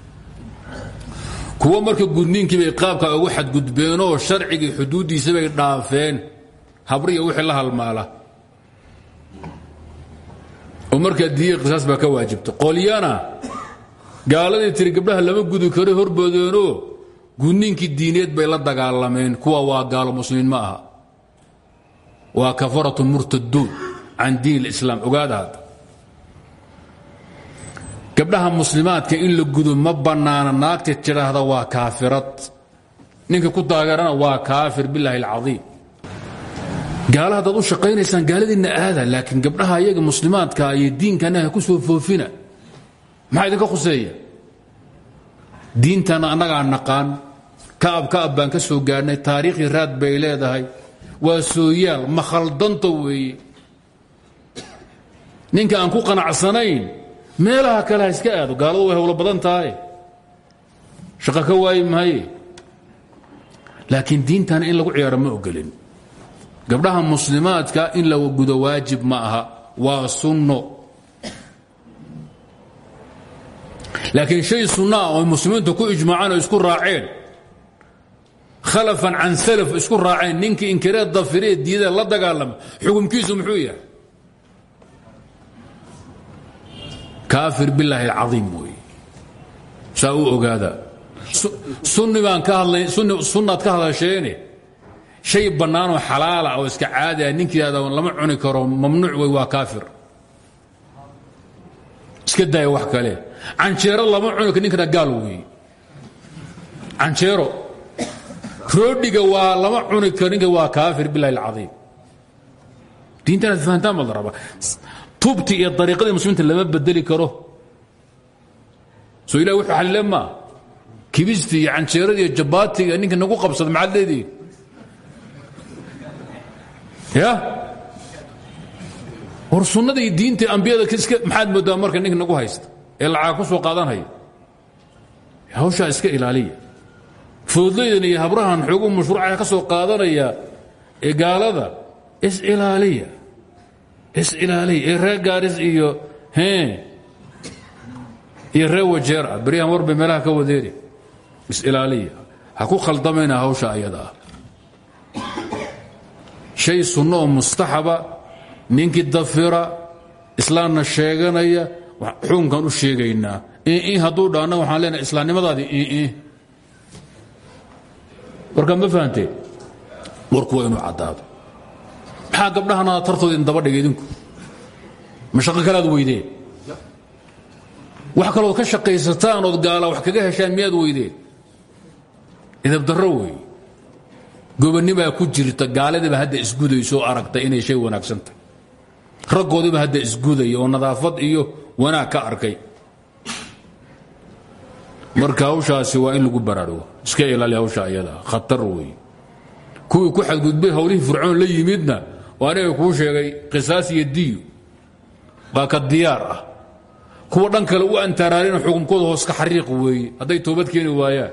Kuwo marka gudniinkii bay qaabka ugu xadgudbeenoo sharcigii xuduuddiisa bay dhaafeen habriya wixii la halmaala oo markaa diiya qisaas baa ka waajibta. Qolyana gaaladii tiri gabdhaha lama gudi karo horboodeenoo gudniinkii diineed bay la dagaalameen. Kuwa waa gaalo muslimiin ma aha. Waa kafaratu murtaduun can diin اlislaam ogaada hadda gabdhaha muslimaadka in la gudo ma bannaana naagta tidhaahda waa kaafirad. Ninka ku taageerana waa kaafir bilaahi alcaiim gaala haddaad u shaqaynaysaan aada laakiin gabdhaha iyaga muslimaadka iyo diinkana ha ku soo foofina. Maxaa idinka khuseeya? Diintana annagaa naqaan. Kaab kaab baan ka soo gaadhnay taariikhii raad bay leedahay. Waa sooyaal ma khaldanta weeye. Ninka aan ku qanacsanayn meelaha kale iska aado. Gaaladu way hawlo badan tahay. Shaqo ka waayi maaye laakiin diintana in lagu ciyaaro ma ogolin gabdhaha muslimaadka in la gudo waajib ma aha waa sunno. Laakiin shay sunna ah oo muslimiintu ku ijmaaceen oo isku raaceen khalafan can salaf isku raaceen ninkii inkiree dafiree diidada la dagaalama xukumkiisu muxuu yahay? Kaafir bilaahi alcaiim wey saa u sunni baan ka hadlay sunnaad ka hadasheene shay bannaanoo xalaala oo iska caadiah ninkii ihahda lama cuni karo mamnuuc wey waa kaafir. Iska daaya wax kale. Canjeero lama cuni karo ninkana gaal wey canjeero. Roodhiga waa lama cuni karo ninka waa kaafir bilahi alcaiim diintanaad fahantaan baa la rabaa. Tubti iyo dariiqadii muslimiinta lama bedeli karo. Soo ilah wuxuu xalile maa kibistii iyo canjeeradii iyo jabaatiga ninka nagu qabsada maxaad leedihi war sunnada iyo diinta ambiyada maxaad moodaa marka ninka nagu haysta ee lacag ku soo qaadanhaya hawshaa iska ilaaliya. Foodlaydan iyo habrahan xoogu mashruuca ka soo qaadanaya ee gaalada isilaaliya isilaaliya ee reer gaaris iyo iyo reer wajeer ah. Beryahan warbay meelaha ka wadeeri? Isilaaliya ha ku khaldamayna hawsha ayada ah shay sunno oo mustaxaba ninkii dafira islaamna sheeganaya xukunkan u sheegaynaa. I hadduu dhaanna waxaan leenahay islaamnimadaadii ii warkaan ma fahanteen warku waa inuu caddaado. Maxaa gabdhahana tartooda idin daba dhigay idinku? Ma shaqo kalaad weydeen? Wax kalood ka shaqaysataan ood gaala wax kaga heshaan miyaad weydeen? Idabdarro wey gobonnimaa ku jirta gaaladiiba hadda isgudayso oo aragtay inay shay wanaagsan tahay raggoodiiba hadda isgudaya oo nadaafad iyo wanaag ka arkay. Marka hawshaasi waa in lagu baraarugo. Iska ilaali hawsha ayadaa khatar wey kuwii ku xadgudbay hawlihii fircoon la yimidna waa aniga kuu sheegay qisaas iyo diyo waa ka diyaar ah. Kuwa dhan kale u antaraarina xukunkooda hoos ka xariiq weeye hadday toobad keeni waayaan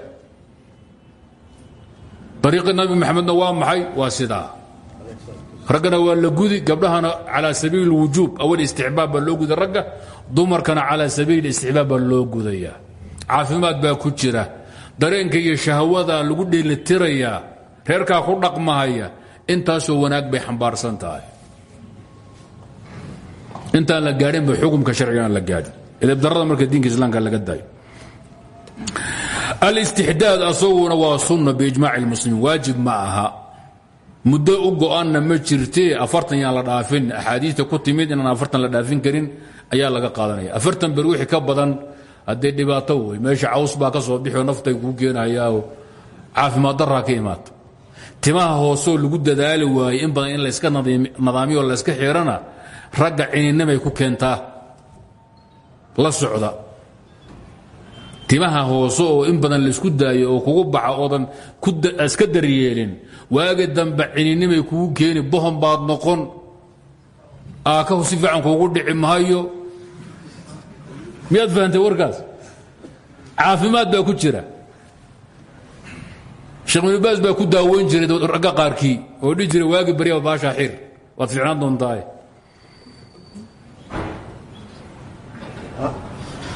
ariiqi nabi maxamedna waa maxay? Waa sidaa raggana waa la gudi gabdhahana calaa sabiili wujuub awal isticbaab baa loo guda ragga dumarkana calaa sabiili istixbaab baa loo gudaya. Caafimaad baa ku jira. Dareenka iyo shahwada lagu dheelitirayaa reerkaa ku dhaqmahaya intaasoo wanaag bay xambaarsan tahay. Intaan la gaadhinba xukumka sharcigaan la gaadhin. Idabdarada marka diinka islaamka laga daayo alistixdaad asaguna waa sunna biijmaaci lmuslimiin waajib ma aha. Muddo u go'aanna ma jirtee afartan yaan la dhaafin. Axaadiista ku timid inaan afartan la dhaafin karin ayaa laga qaadanaya. Afartan beri wixii ka badan haddee dhibaato wey meesha caws baa ka soo bixi oo naftay kuu keenayaao caafimaad daraa ka imaata timaha hoosoo lagu dadaali waaye in badan in layska nadaamiyo layska xirana ragga cininimay ku keentaa. La socda timaha hoose oo in badan laysku daayo oo kugu baxa oodan iska daryeelin. Waagi dambe cininimay kugu keeni bohon baad noqon. Aakahu si fiican kuugu dhici mahayo miyaad fahamtay warkaas? Caafimaad baa ku jira. Sheekh ibnubaas baa ku daaweyn jiray ragga qaarkii oo dhihi jiray waagi barya baashaa xir. Waad fiicnaan doontaa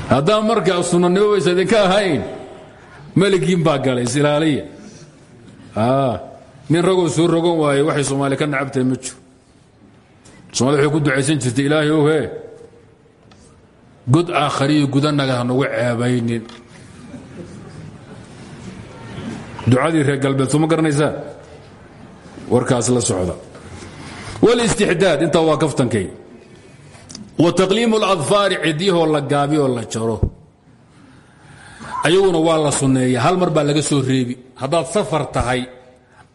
haddaan markaa sunanimo baysa idinka ahayn meligiin baa galay isilaaliya nin ragoo soo rogan waaye waxay soomaali ka nacabtahay ma jiro. Waxay ku ducaysan jirtay ilaahay ow he god aakhariyo gudanaga hanagu ceebaynin. Ducadii reer galbeed soo ma warkaas la socda. Wlistixdaad intaa waa kaftankay wa taqliimu اladfaari cidyahoo la gaabiyoo la jaro. Ayaguna waa la sunneeya. Hal mar baa laga soo reebi. Haddaad safar tahay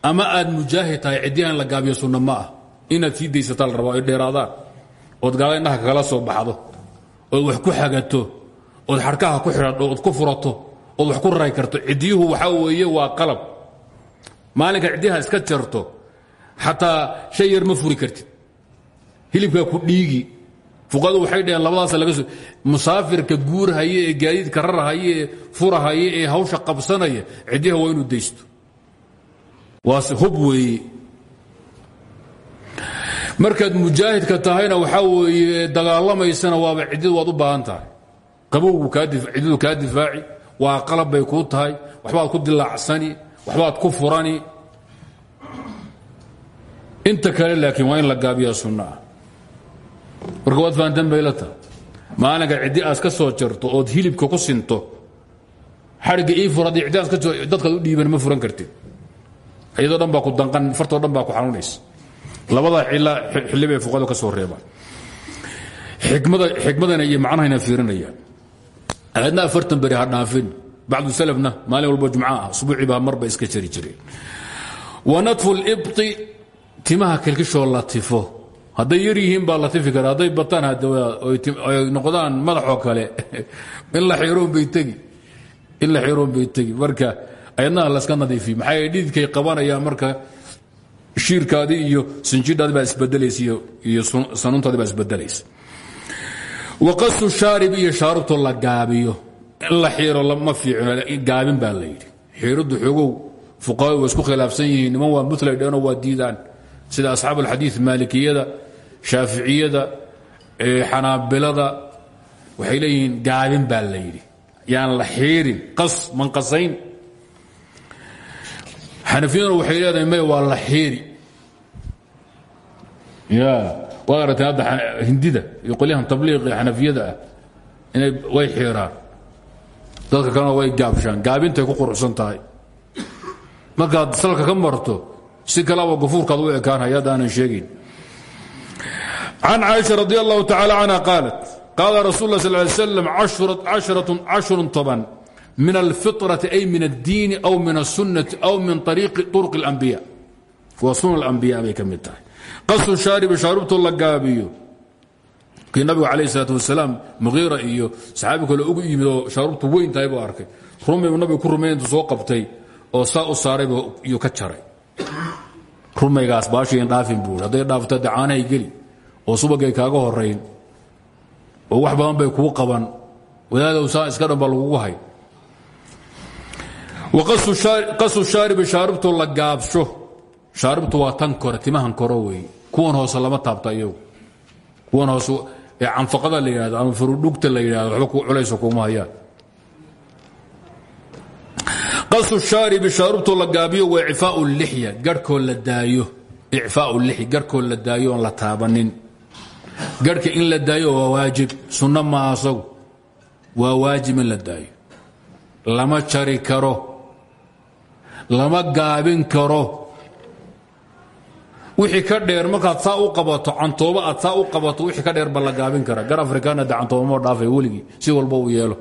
ama aad mujaahid tahay cidyaha in la gaabiyo sunno ma ah. Inaad sii daysataa la rabaa ay dheeraadaan. Ood gaala indhaha soo baxdo. Ood wax ku xagato. Ood xadhkaha ku xidhadho ood ku furato. Ood wax ku raray karto. Cidyuhu waxaa weeye waa qalab. Maalinka cidyaha iska jarto xataa shay yar ma furi kartid. Hilibkaa ku dhiigi fuqadu waxay dhaheen labadaas laga soo musaafirka guurhaya ee gaadiidka rarhaya ee furahaya ee hawsha qabsanaya cidyaha waa inuu daysto. Waase hub weeye. Markaad mujaahidka tahayna waxaa weeye dagaalamaysana waaba ciddadu waad u baahan tahay. Qabowgu ciddadu kaa difaaci. Waa qalab bay kuu tahay. Waxbaad ku dilaacsani waxbaad ku furani. Inta kale laakiin waa in la gaabiyaa sunno marka waad fahantan bay la tahay. Maalinka ciddi aas ka soo jarto ood hilibka ku sinto xadhigga ii fur haddii ciddi aas ka dadkaad u dhiiban ma furan kartid. Iyadoo dhan baa ku danqan fartoo dhan baa ku xanuunaysa labada xilli bay fuqadu ka soo reebaan. Xikmadana iyo macnahayna fiirinayaan aadna afartan beri ha dhaafin. Bacdu salafna maalin walbo jumca ah usbuucii baa marba iska jari jireen. Wanatfu libti timaha kilkishoo la tifo hadday yar yihiin baa la tifi kara hadday bataan ay noqdaan madaxoo kale. In la xiroon bay tegi. Marka ayadnaha laska nadiifiy maxaa dhididkay qabanayaan marka shiirkaadii iyo sinjidhaadi baa isbedelaysa iyo sanuuntaadi baa isbedelaysa. Waqasu shaarib iyo shaarubtoo la gaabiyo. In la xiiro ma fiicino gaabin baa la yidhi. Xiiraddu xoogow fuqahadu waa isku khilaafsan yihiin. Niman waa mutlaydheenoo waa diidaan. Sida asxaab alxadiid maalikiyada shaaficiyada xanaabilada waxay leeyihiin gaabin baa la yidhi. Yaan la xiirin qas manqasayn xanafiyaduna waxay leedahay may waa la xiiri. Ya waad aragteen hadda hindida iyo qolyahan tabliiqi xanafiyada ah inay way xiiraan. Dadka kalena way gaabshaan gaabintay ku quruxsan tahay. Markaad salka ka marto si kalaba gufuurkaad u ekaan hay'adda aanan sheegayn can caaisha radi allahu tacala canha qaalat qaala rasul la sal slam cashrun toban min alfitrati ay min addiini aw min asunati aw min ariiqi urq اlambiya waa suna alambiya bay ka mid tahay qasu shaaribi shaarubto la gaabiyo kii nabigu calayh isalaat wasalaam muhiira iyo saxaabi kale ugu yimid oo shaarubtu weyn tahay buu arkay rumaybu nabigu ku rumayntu soo qabtay oo saa u saaraybu ka jaray rumaygaas baashiin dhaafin buu hadday dhaafto dee caanahay geli oo subagay kaaga horayn oo wax badan bay kuu qaban. Wadaadow saa iska dhan ba lagugu hay. Qasu shaaribi shaaribtoo la gaabsho. Shaaribtu waa tan kore timahan koro kuwan hoose lama taabta iyagu. Kuwan hoose ee canfaqada la yidhahdo ama furudhugta la yidhahdo waxba culayso kuma hayaan. Qasu shaaribi shaaribtoo la gaabiyo waa icfaau lixya garhkoo la daayo. Icfaau lixya garhkoo la daayo la taabanin garhka in la daayo waa waajib sunno maa asagu. Waa waajib in la daayo. Lama jari karo. Lama gaabin karo. Wixii ka dheer markaad saa u qabato cantooba aad u qabato wixii ka dheer ba la gaabin kara. Gar afrikaana de cantoobamoo dhaafay weligii si walba uu yeelo.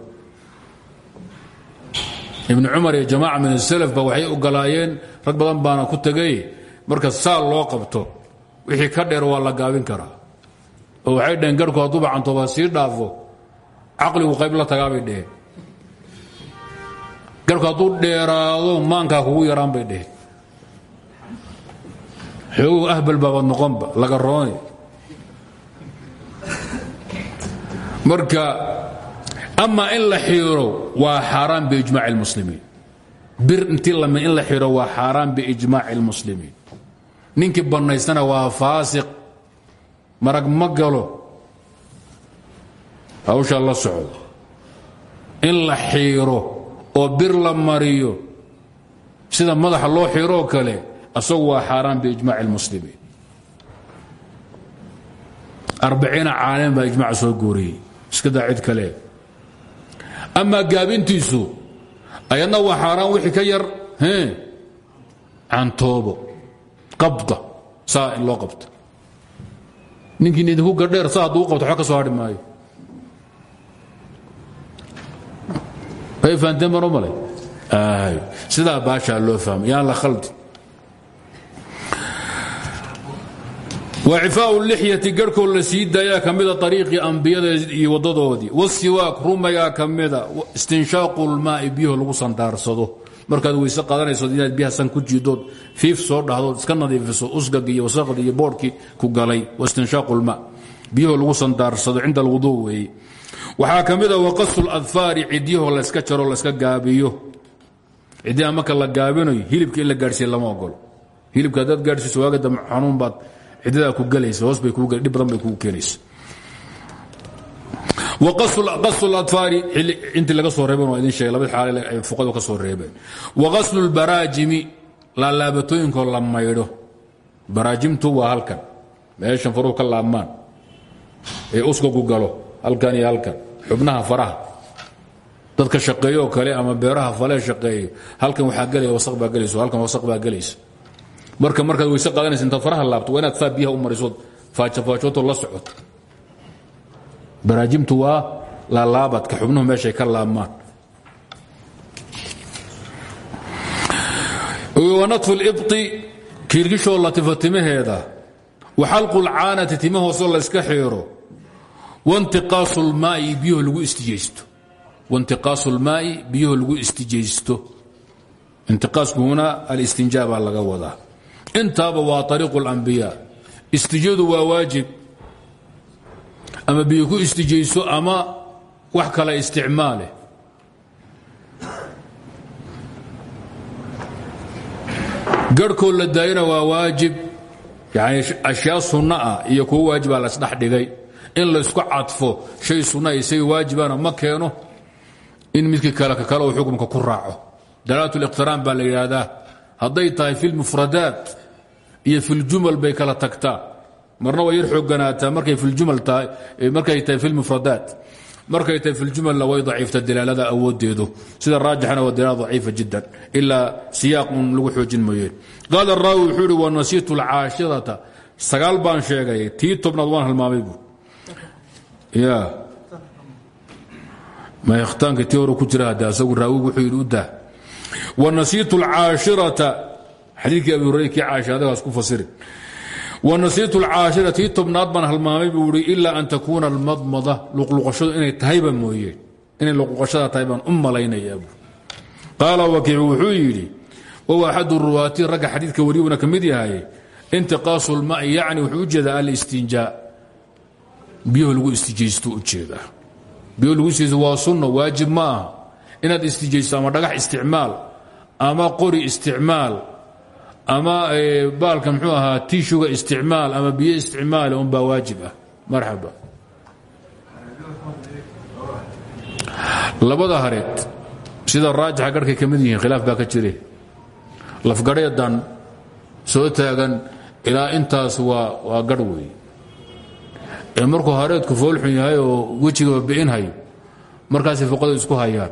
Ibnu cumar iyo jamaaca min asalaf ba waxay ogolaayeen rag badan baana ku tegay marka saa loo qabto wixii ka dheer waa la gaabin karaa oo waxay dhaheen garhku hadduuba cantooba sii dhaafo caqligu qayb la tagaabay dheheen garhku hadduu dheeraado maankaa kugu yaraan bay dheheen xoogow ahbal baabad noqonba laga rooni marka ama in la xiiro waa xaaraan biijmaaci اlmuslimiin bir intii lami in la xiro waa xaaraan biijmaaci اlmuslimiin ninkii bannaystana waa faasiq marag ma galo hawshaa la socdo. In la xiiro oo bir la mariyo sida madaxa loo xiiroo kale asagu waa xaaraan biijmaaci اlmuslimiin arbaciina caalim baa ijmac soo guuriyey iska daa kale. Amaa gaabintiisu ayadna waa xaaraan wixii ka yar cantoobo qabda saa in loo qabto ninkiin idinku gadheer saa hadduu qabto ka soo hadhi maayo. Bay fahanteen baan u malay? Loo fahmay. Yaan la khaldi. Wcifaau lixyati garhkoo la sii daayaa ka mida ariiqii iyo wadadoodii wasiwaak rumayaa ka mida. Istinshaaqu lmaai lagu sandaarsado markaad weyse qadanayso inaad biyaha san ku jiidood fiif soo dhahdood iska nadiifiso usgag iyo boodhkii ku galay wastinshaaqu lma biyaho lagu sandaarsado cinda alwuduu weeye. Waxaa ka mida waqasu ladfaari cidyahoo layska jaro layska gaabiyo. Cidyaha marka la gaabinayo hilibka in la gaadhsiiya lama ogolo hilibka haddaad gaadhsiiso waagada xanuun baad cidadaa ku gelaysa hoos bay dhib badan bay kugu keenaysa intii laga soo fuqadu ka soo reebeen. Waqaslu lbaraajimi laalaabatooyinkoo la maydho. Baraajimtu waa halkan. Meeshan faruhu ka laabmaan. Ee uskagu galo. Halkan iyo halkan. Xubnaha faraha. Dadka shaqeeyooo kale ama beeraha falee shaqeeyo. Halkan waxaa gelaya wasaq baa gelayso. Halkan wasaq baa gelaysa marka markaad weyse qaadanaysa intaad faraha laabto waa inaad saa biyaha u marisood faajafaajootoo la socoto baraajimtu waa laalaabadka xubnuhu meeshay ka laabmaan. Wanadfu libti kiirgishoo latifa timaheeda wa xalqu lcaanati tima hoosoo layska xiiro waintiqaasu lmaai biyaho lagu istijaysto. Waintiqaasu lmaai biyaho lagu istijaysto. Intiqaasku huna alistinjaa baa laga wadaa. Intaaba waa ariiqu اlambiyaa istijadu waa waajib ama biyo ku istijayso ama wax kale isticmaale. Garhkoo la daayana waa waajib yani ashyaa sunno ah iyo kuwo waajibaa lasdhex dhigay. In laysku cadfo shay sunna isay waajibana ma keeno in midkii kale ka kale uu ku raaco. Dalaalat liqtiraan baa la yidhaahdaa. Hadday tahay fi lmufradaat iyo filjumal bay kala tagtaa marna way yar xooganaataa markay tahay fi lmufradaat markay tahay filjumalna way daciifta dalaalada awooddeedu sida raajixana waa dalaala daciifa jiddan ilaa siyaaqun lagu xoojin mooyeen qaala raawi wuxuu ihi wanasiitu alcaashirata sagaal baan sheegay tii tobnaad waan halmaamay buu. Ya makhtaanka tii hore ku jira hadde asagu raawigu wuxuu yidhi u dah wanasiitu alcaashirata xadiidkii abi hurayre kii caasha adagaas ku fasirin wanasiitu alcaashira tii tobnaad baan halmaamay buu ihi ilaa an takuuna almadmada. Luqluqashadu inay tahayba mooye. Inay luqluqashada tahay baan u malaynayaa buu. Qaala wakiicu wuxuu yidhi wawa axadu ruwaati ragga xadiidka wariyuuna ka mid yahay intiqaasu lma'i yacni wuxuu u jeedaa alistinjaa biyaho lagu istijaysto u jeedaa biyo lagu istijaysto waa sunno waajib ma aha inaad ama dhagax isticmaal ama qori isticmaal ama baalka mxuu ahaa tishuga isticmaal ama biyo isticmaal un baa waajib ah. Marxaba. Labada hareed sida raajixa garhkay ka mid yihiin khilaaf baa ka jire lafgadheedan soo taagan ilaa intaas waa waa garh wey ee markuu hareedku foolxun yahay oo wejigaba bi'inhayo markaasay fuqadu isku hayaan.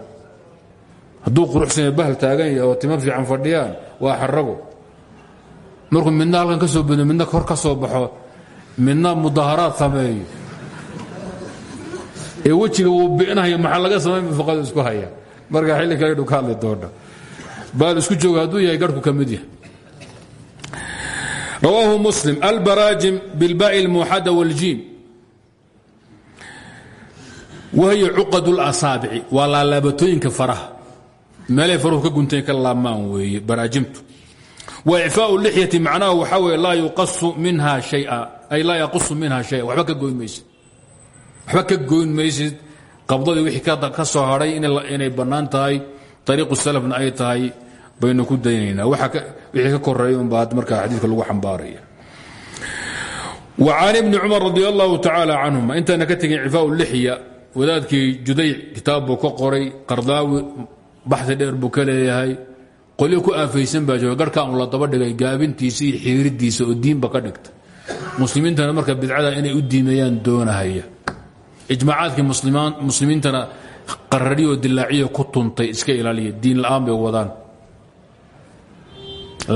Hadduu quruxsanya bahal taagan yahay oo timo fiican fadhiyaan waa xarago markuu midna halkan ka soo bado midna hor ka soo baxo midna mudaaharaad sameeyo. Ee wejiga wuu binahayo maxaa laga samayn fuqadu isku haya. Marka xilli kale idhu ka hadli doona baal isku jooga hadduu yahay garhku ka mid yahay. Rawaahu muslim albaraajim bilbaa'i almuuxada waljiim wahiya cuqad اlasaabici waa laalaabatooyinka faraha. Meelay faruhu ka gunteen ka laabmaan weeye baraajimtu icfaau lixyati macnaha waxaa weye laa yuqasu minha shaya. Ay laa yaqusu minha shaya. Waba ka goyn maysid. Waxba ka goyn maysid. Wixii ka soo hadhay inay bannaan tahay salafna ay tahay baynu ku daynaynaa. Wixii ka koreeya unbaa markaa xadiidka lagu xambaaraya. Can ibni cumar radi allahu tacaala canhuma. Intaana ka tegin icfaau lixya wadaadkii juday kitaab qoray qardaawi baxi dheer qolyo ku aafaysan baa jooga. Garhkaa un la daba dhigay gaabintiisa iyo xiiridiisa oo diinba ka dhigta. Muslimiintana marka bidcada inay u diimeeyaan doonahaya. Ijmaacaadkii muslimiintana qarariyoo dilaaciya ku tuntay iska ilaaliya. Diin la'aan bay wadaan.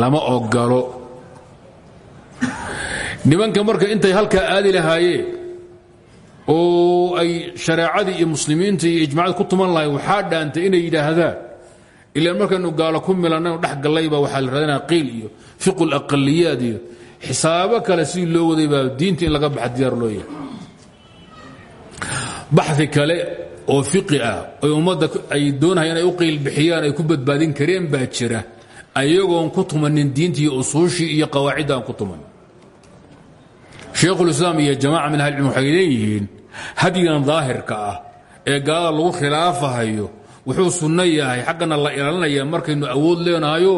Lama ogolo nimanka marka intay halkaa aadi lahaayeen oo ay shareecadii iyo muslimiinta iyo ijmacad ku tuman lahay waxaa dhaantay inay yidhaahdaan ilaan markaynu gaalo ku milanaynu dhex gallayba waxaa la raadinaa qiil iyo fiqu laqaliyaad iyo xisaabo kale sidii loo waday baa diinta in laga baxa loo yahay. Baxi kale oo fiqi ah oy ummadda ay doonahayaan inay u qiil bixiyaan ay ku badbaadin kareen baa jira ayagoon ku tumanin diintii usuushii iyo qawaacidda aan ku tumanin. Shaykhulislaam iyo jamaaca min ahlicilm waxay leeyihiin hadyigan daahirka ah ee gaalada lagu khilaafahayo wuxuu sunno yahay xaggana la ilaalinaya markaynu awood leenahayo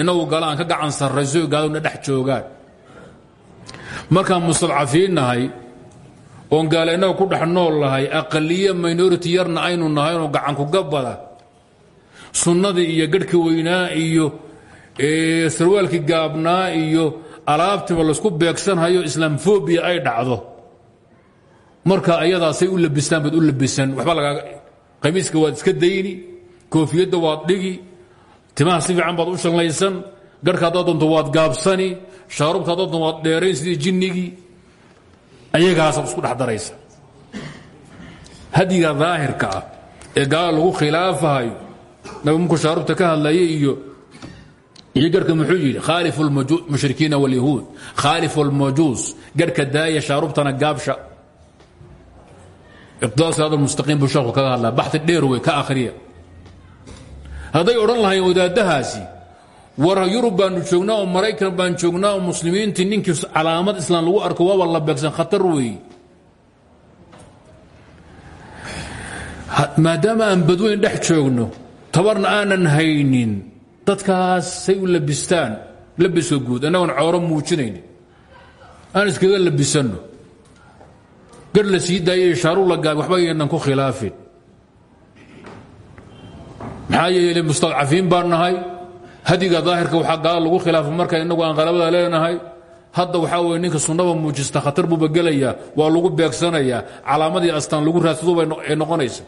inagu gaala aan ka gacan sarrayso gaaladuna dhex joogaan. Markaan mustadcafiinnahay oon gaala innaga ku dhex nool nahay aqaliye minority yarna aynu nahay oo gacankugabada sunnadii iyo garhka weynaa iyo sarwaalkii gaabnaa iyo alaabtiiba laysku beegsanhayo islaamfobiya ay dhacdo. Marka ayadaasay u labistaan baad u labisan waxba lagaa qamiiska waad iska dayni koofiyadda waad dhigi timaha si fiican baad u shallaysan garhka haddaad doonto gaabsani shaarubta haddaad doonto waad dheerayn sidii jinnigii ayagaasaad isku dhex daraysa. Hadyiga ah ee gaala lagu khilaafahayo nabi markuu ka hadlaya iyo iyo garhka muxuu yidhi khaalifu lmushrikiina wاlyahuud khaalifu اlmajuus garhka daaya shaarubtana gaabsha buu sheekhu kaga hadlaa. Baxi dheer wey ka akhriya. Hadday odhan lahayn wadaaddahaasi war yurub baanu joognaa oo maraykan baan joognaa oo muslimiintii ninkii calaamad islaam lagu arko waaba la beegsan khatar weeye maadaama aan badweyn dhex joogno tabarna aanan haynin dadkaas say u labistaan labiska guud annagoon cooro muujinaynin aan iskaga labisanno gar la sii daayay shaaru la gaab waxba yeenan ku khilaafin. Maxaa yeelay mustadcafiin baan nahay. Hadiga daahirka waxaa gaala lagu khilaafo marka inagu aan qalabada leenahay. Hadda waxaa weye ninka sunnaba muujista khatar buuba gelayaa waa lagu beegsanayaa calaamadii astaan lagu raadsado ay noqonaysa.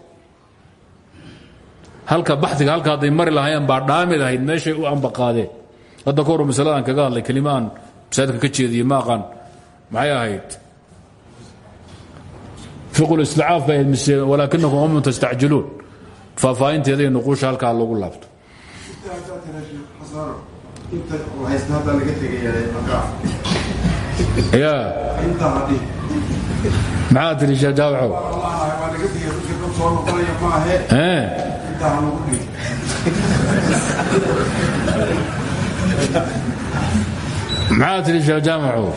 Halka baxiga halka hadday mari lahaayeen baa dhaami lahayd meeshay u ambaqaadeen hadda ka hor masaladaan kaga hadlay kelima aan masaajidka ka jeediyey ma aqaan maxay ahayd fiqu listicaaf bay ahayd mise walaakinakum umun tastacjiluun. Faahfaahinteeda iyo nuquusha halkaa loogu laabto. Maxaa tiri shaajaawaxow maxaa tiri shajaamaxow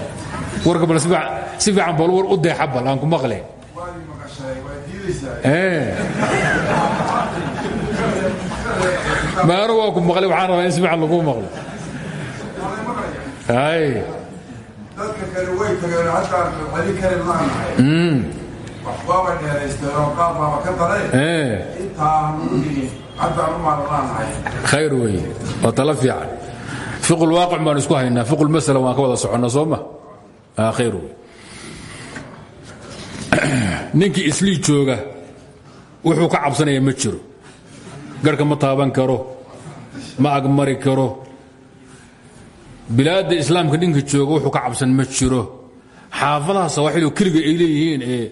warka bal si fiican bal war u deexa bal aan ku maqle maaro waa ku maqlay waxaan rabaa in si fiican lagu maqlo. Ay. Dadka kale way tageen haddaan celin karin maanahay waxbaaba dheeraystay oo qaar baaba ka daray. Intaa nagu dhigin haddaan u maalanaanahay khayr wey waa tala fiican. Fiqulwaaqic baan isku haynaa. Fiqulmasala waan ka wada soconna soo ma? Khayr wey ninkii islii jooga wuxuu ka cabsanaya ma jiro. Garhka ma taaban karo ma agmari karo. Bilaadda islaamka ninka jooga wuxuu ka cabsan ma jiro. Xaafadaha sawaaxiloo keliga ay leeyihiin ee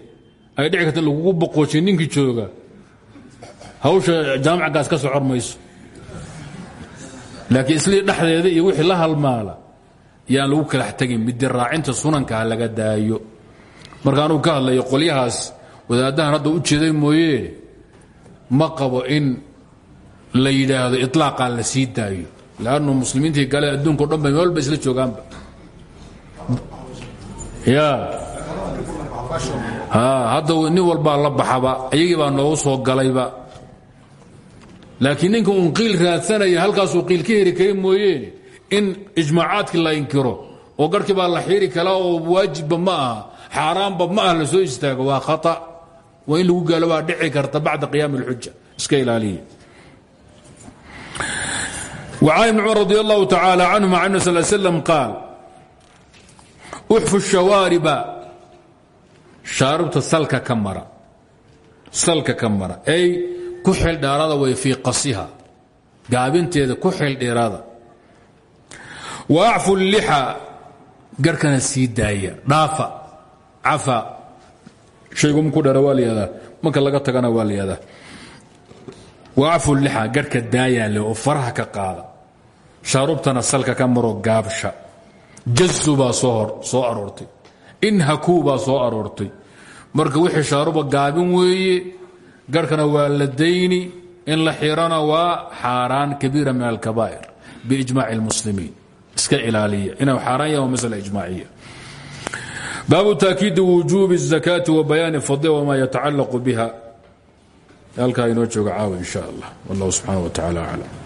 ay dhici karta lagugu boqoojay ninkii jooga hawsha jaamacgaas ka socor mayso. Laakiin islii dhexdeeda iyo wixii la halmaala yaan lagu kalax tegin midi raacinta sunanka ha laga daayo marka anugu ka hadlayo qolyahaas wadaaddahan hadda u jeeday mooye ma qabo in la yidhaahdo iطlaaqaa la sii daayo. Lannu muslimiintii gale adduunka o dhan ba meel walba isla joogaanba. Ya. Hadda nin walbaa la baxaba iyagii baa noogu soo galayba. Laakiin ninka uun qiil raadsanaya halkaasuu qiil ka heri kara mooye in ijmaacaadkii la inkiro oo garhkii baa la xiiri kalaa oo waajibba ma aha xaaraanba ma ah la soo istaago waa khata waa in lagu gaalo baa dhici karta bacda qiyaami اlxuja iska ilaaliya وعن بن cمر رضي الله تعالى عنهma عن صل سلم قاaل أxfu الشhawaariba shaaribta salka ka mara salka ka mara ay ku xil dheeraada way fii qasiha gaabinteeda ku xil dheeraada وأcfu الlixa garhkana sii daaya dhaafa cafa shaygumaku dheera waa layadaa marka laga tagana waa layadaa waacful lixa garhka daayaa oo faraha ka qaada. Shaarubtana salka ka gaabsha. Jazu baa soo aroortay. Inhakuu baa marka wixii shaaruba gaabin weeye garhkana waa la dayni. In la xirana waa xaaraan kabiira min alkabaa'ir biijmaaci اlmuslimiin iska ilaaliya. Inuu xaaraan yaha waa masla baabu taakiidi wujuubi الzakaati wa bayaani fadli wma yatacalaqu biha. Halkaa inoo jooga caawa in sha allah. Wallah subxaana wa tacala aclam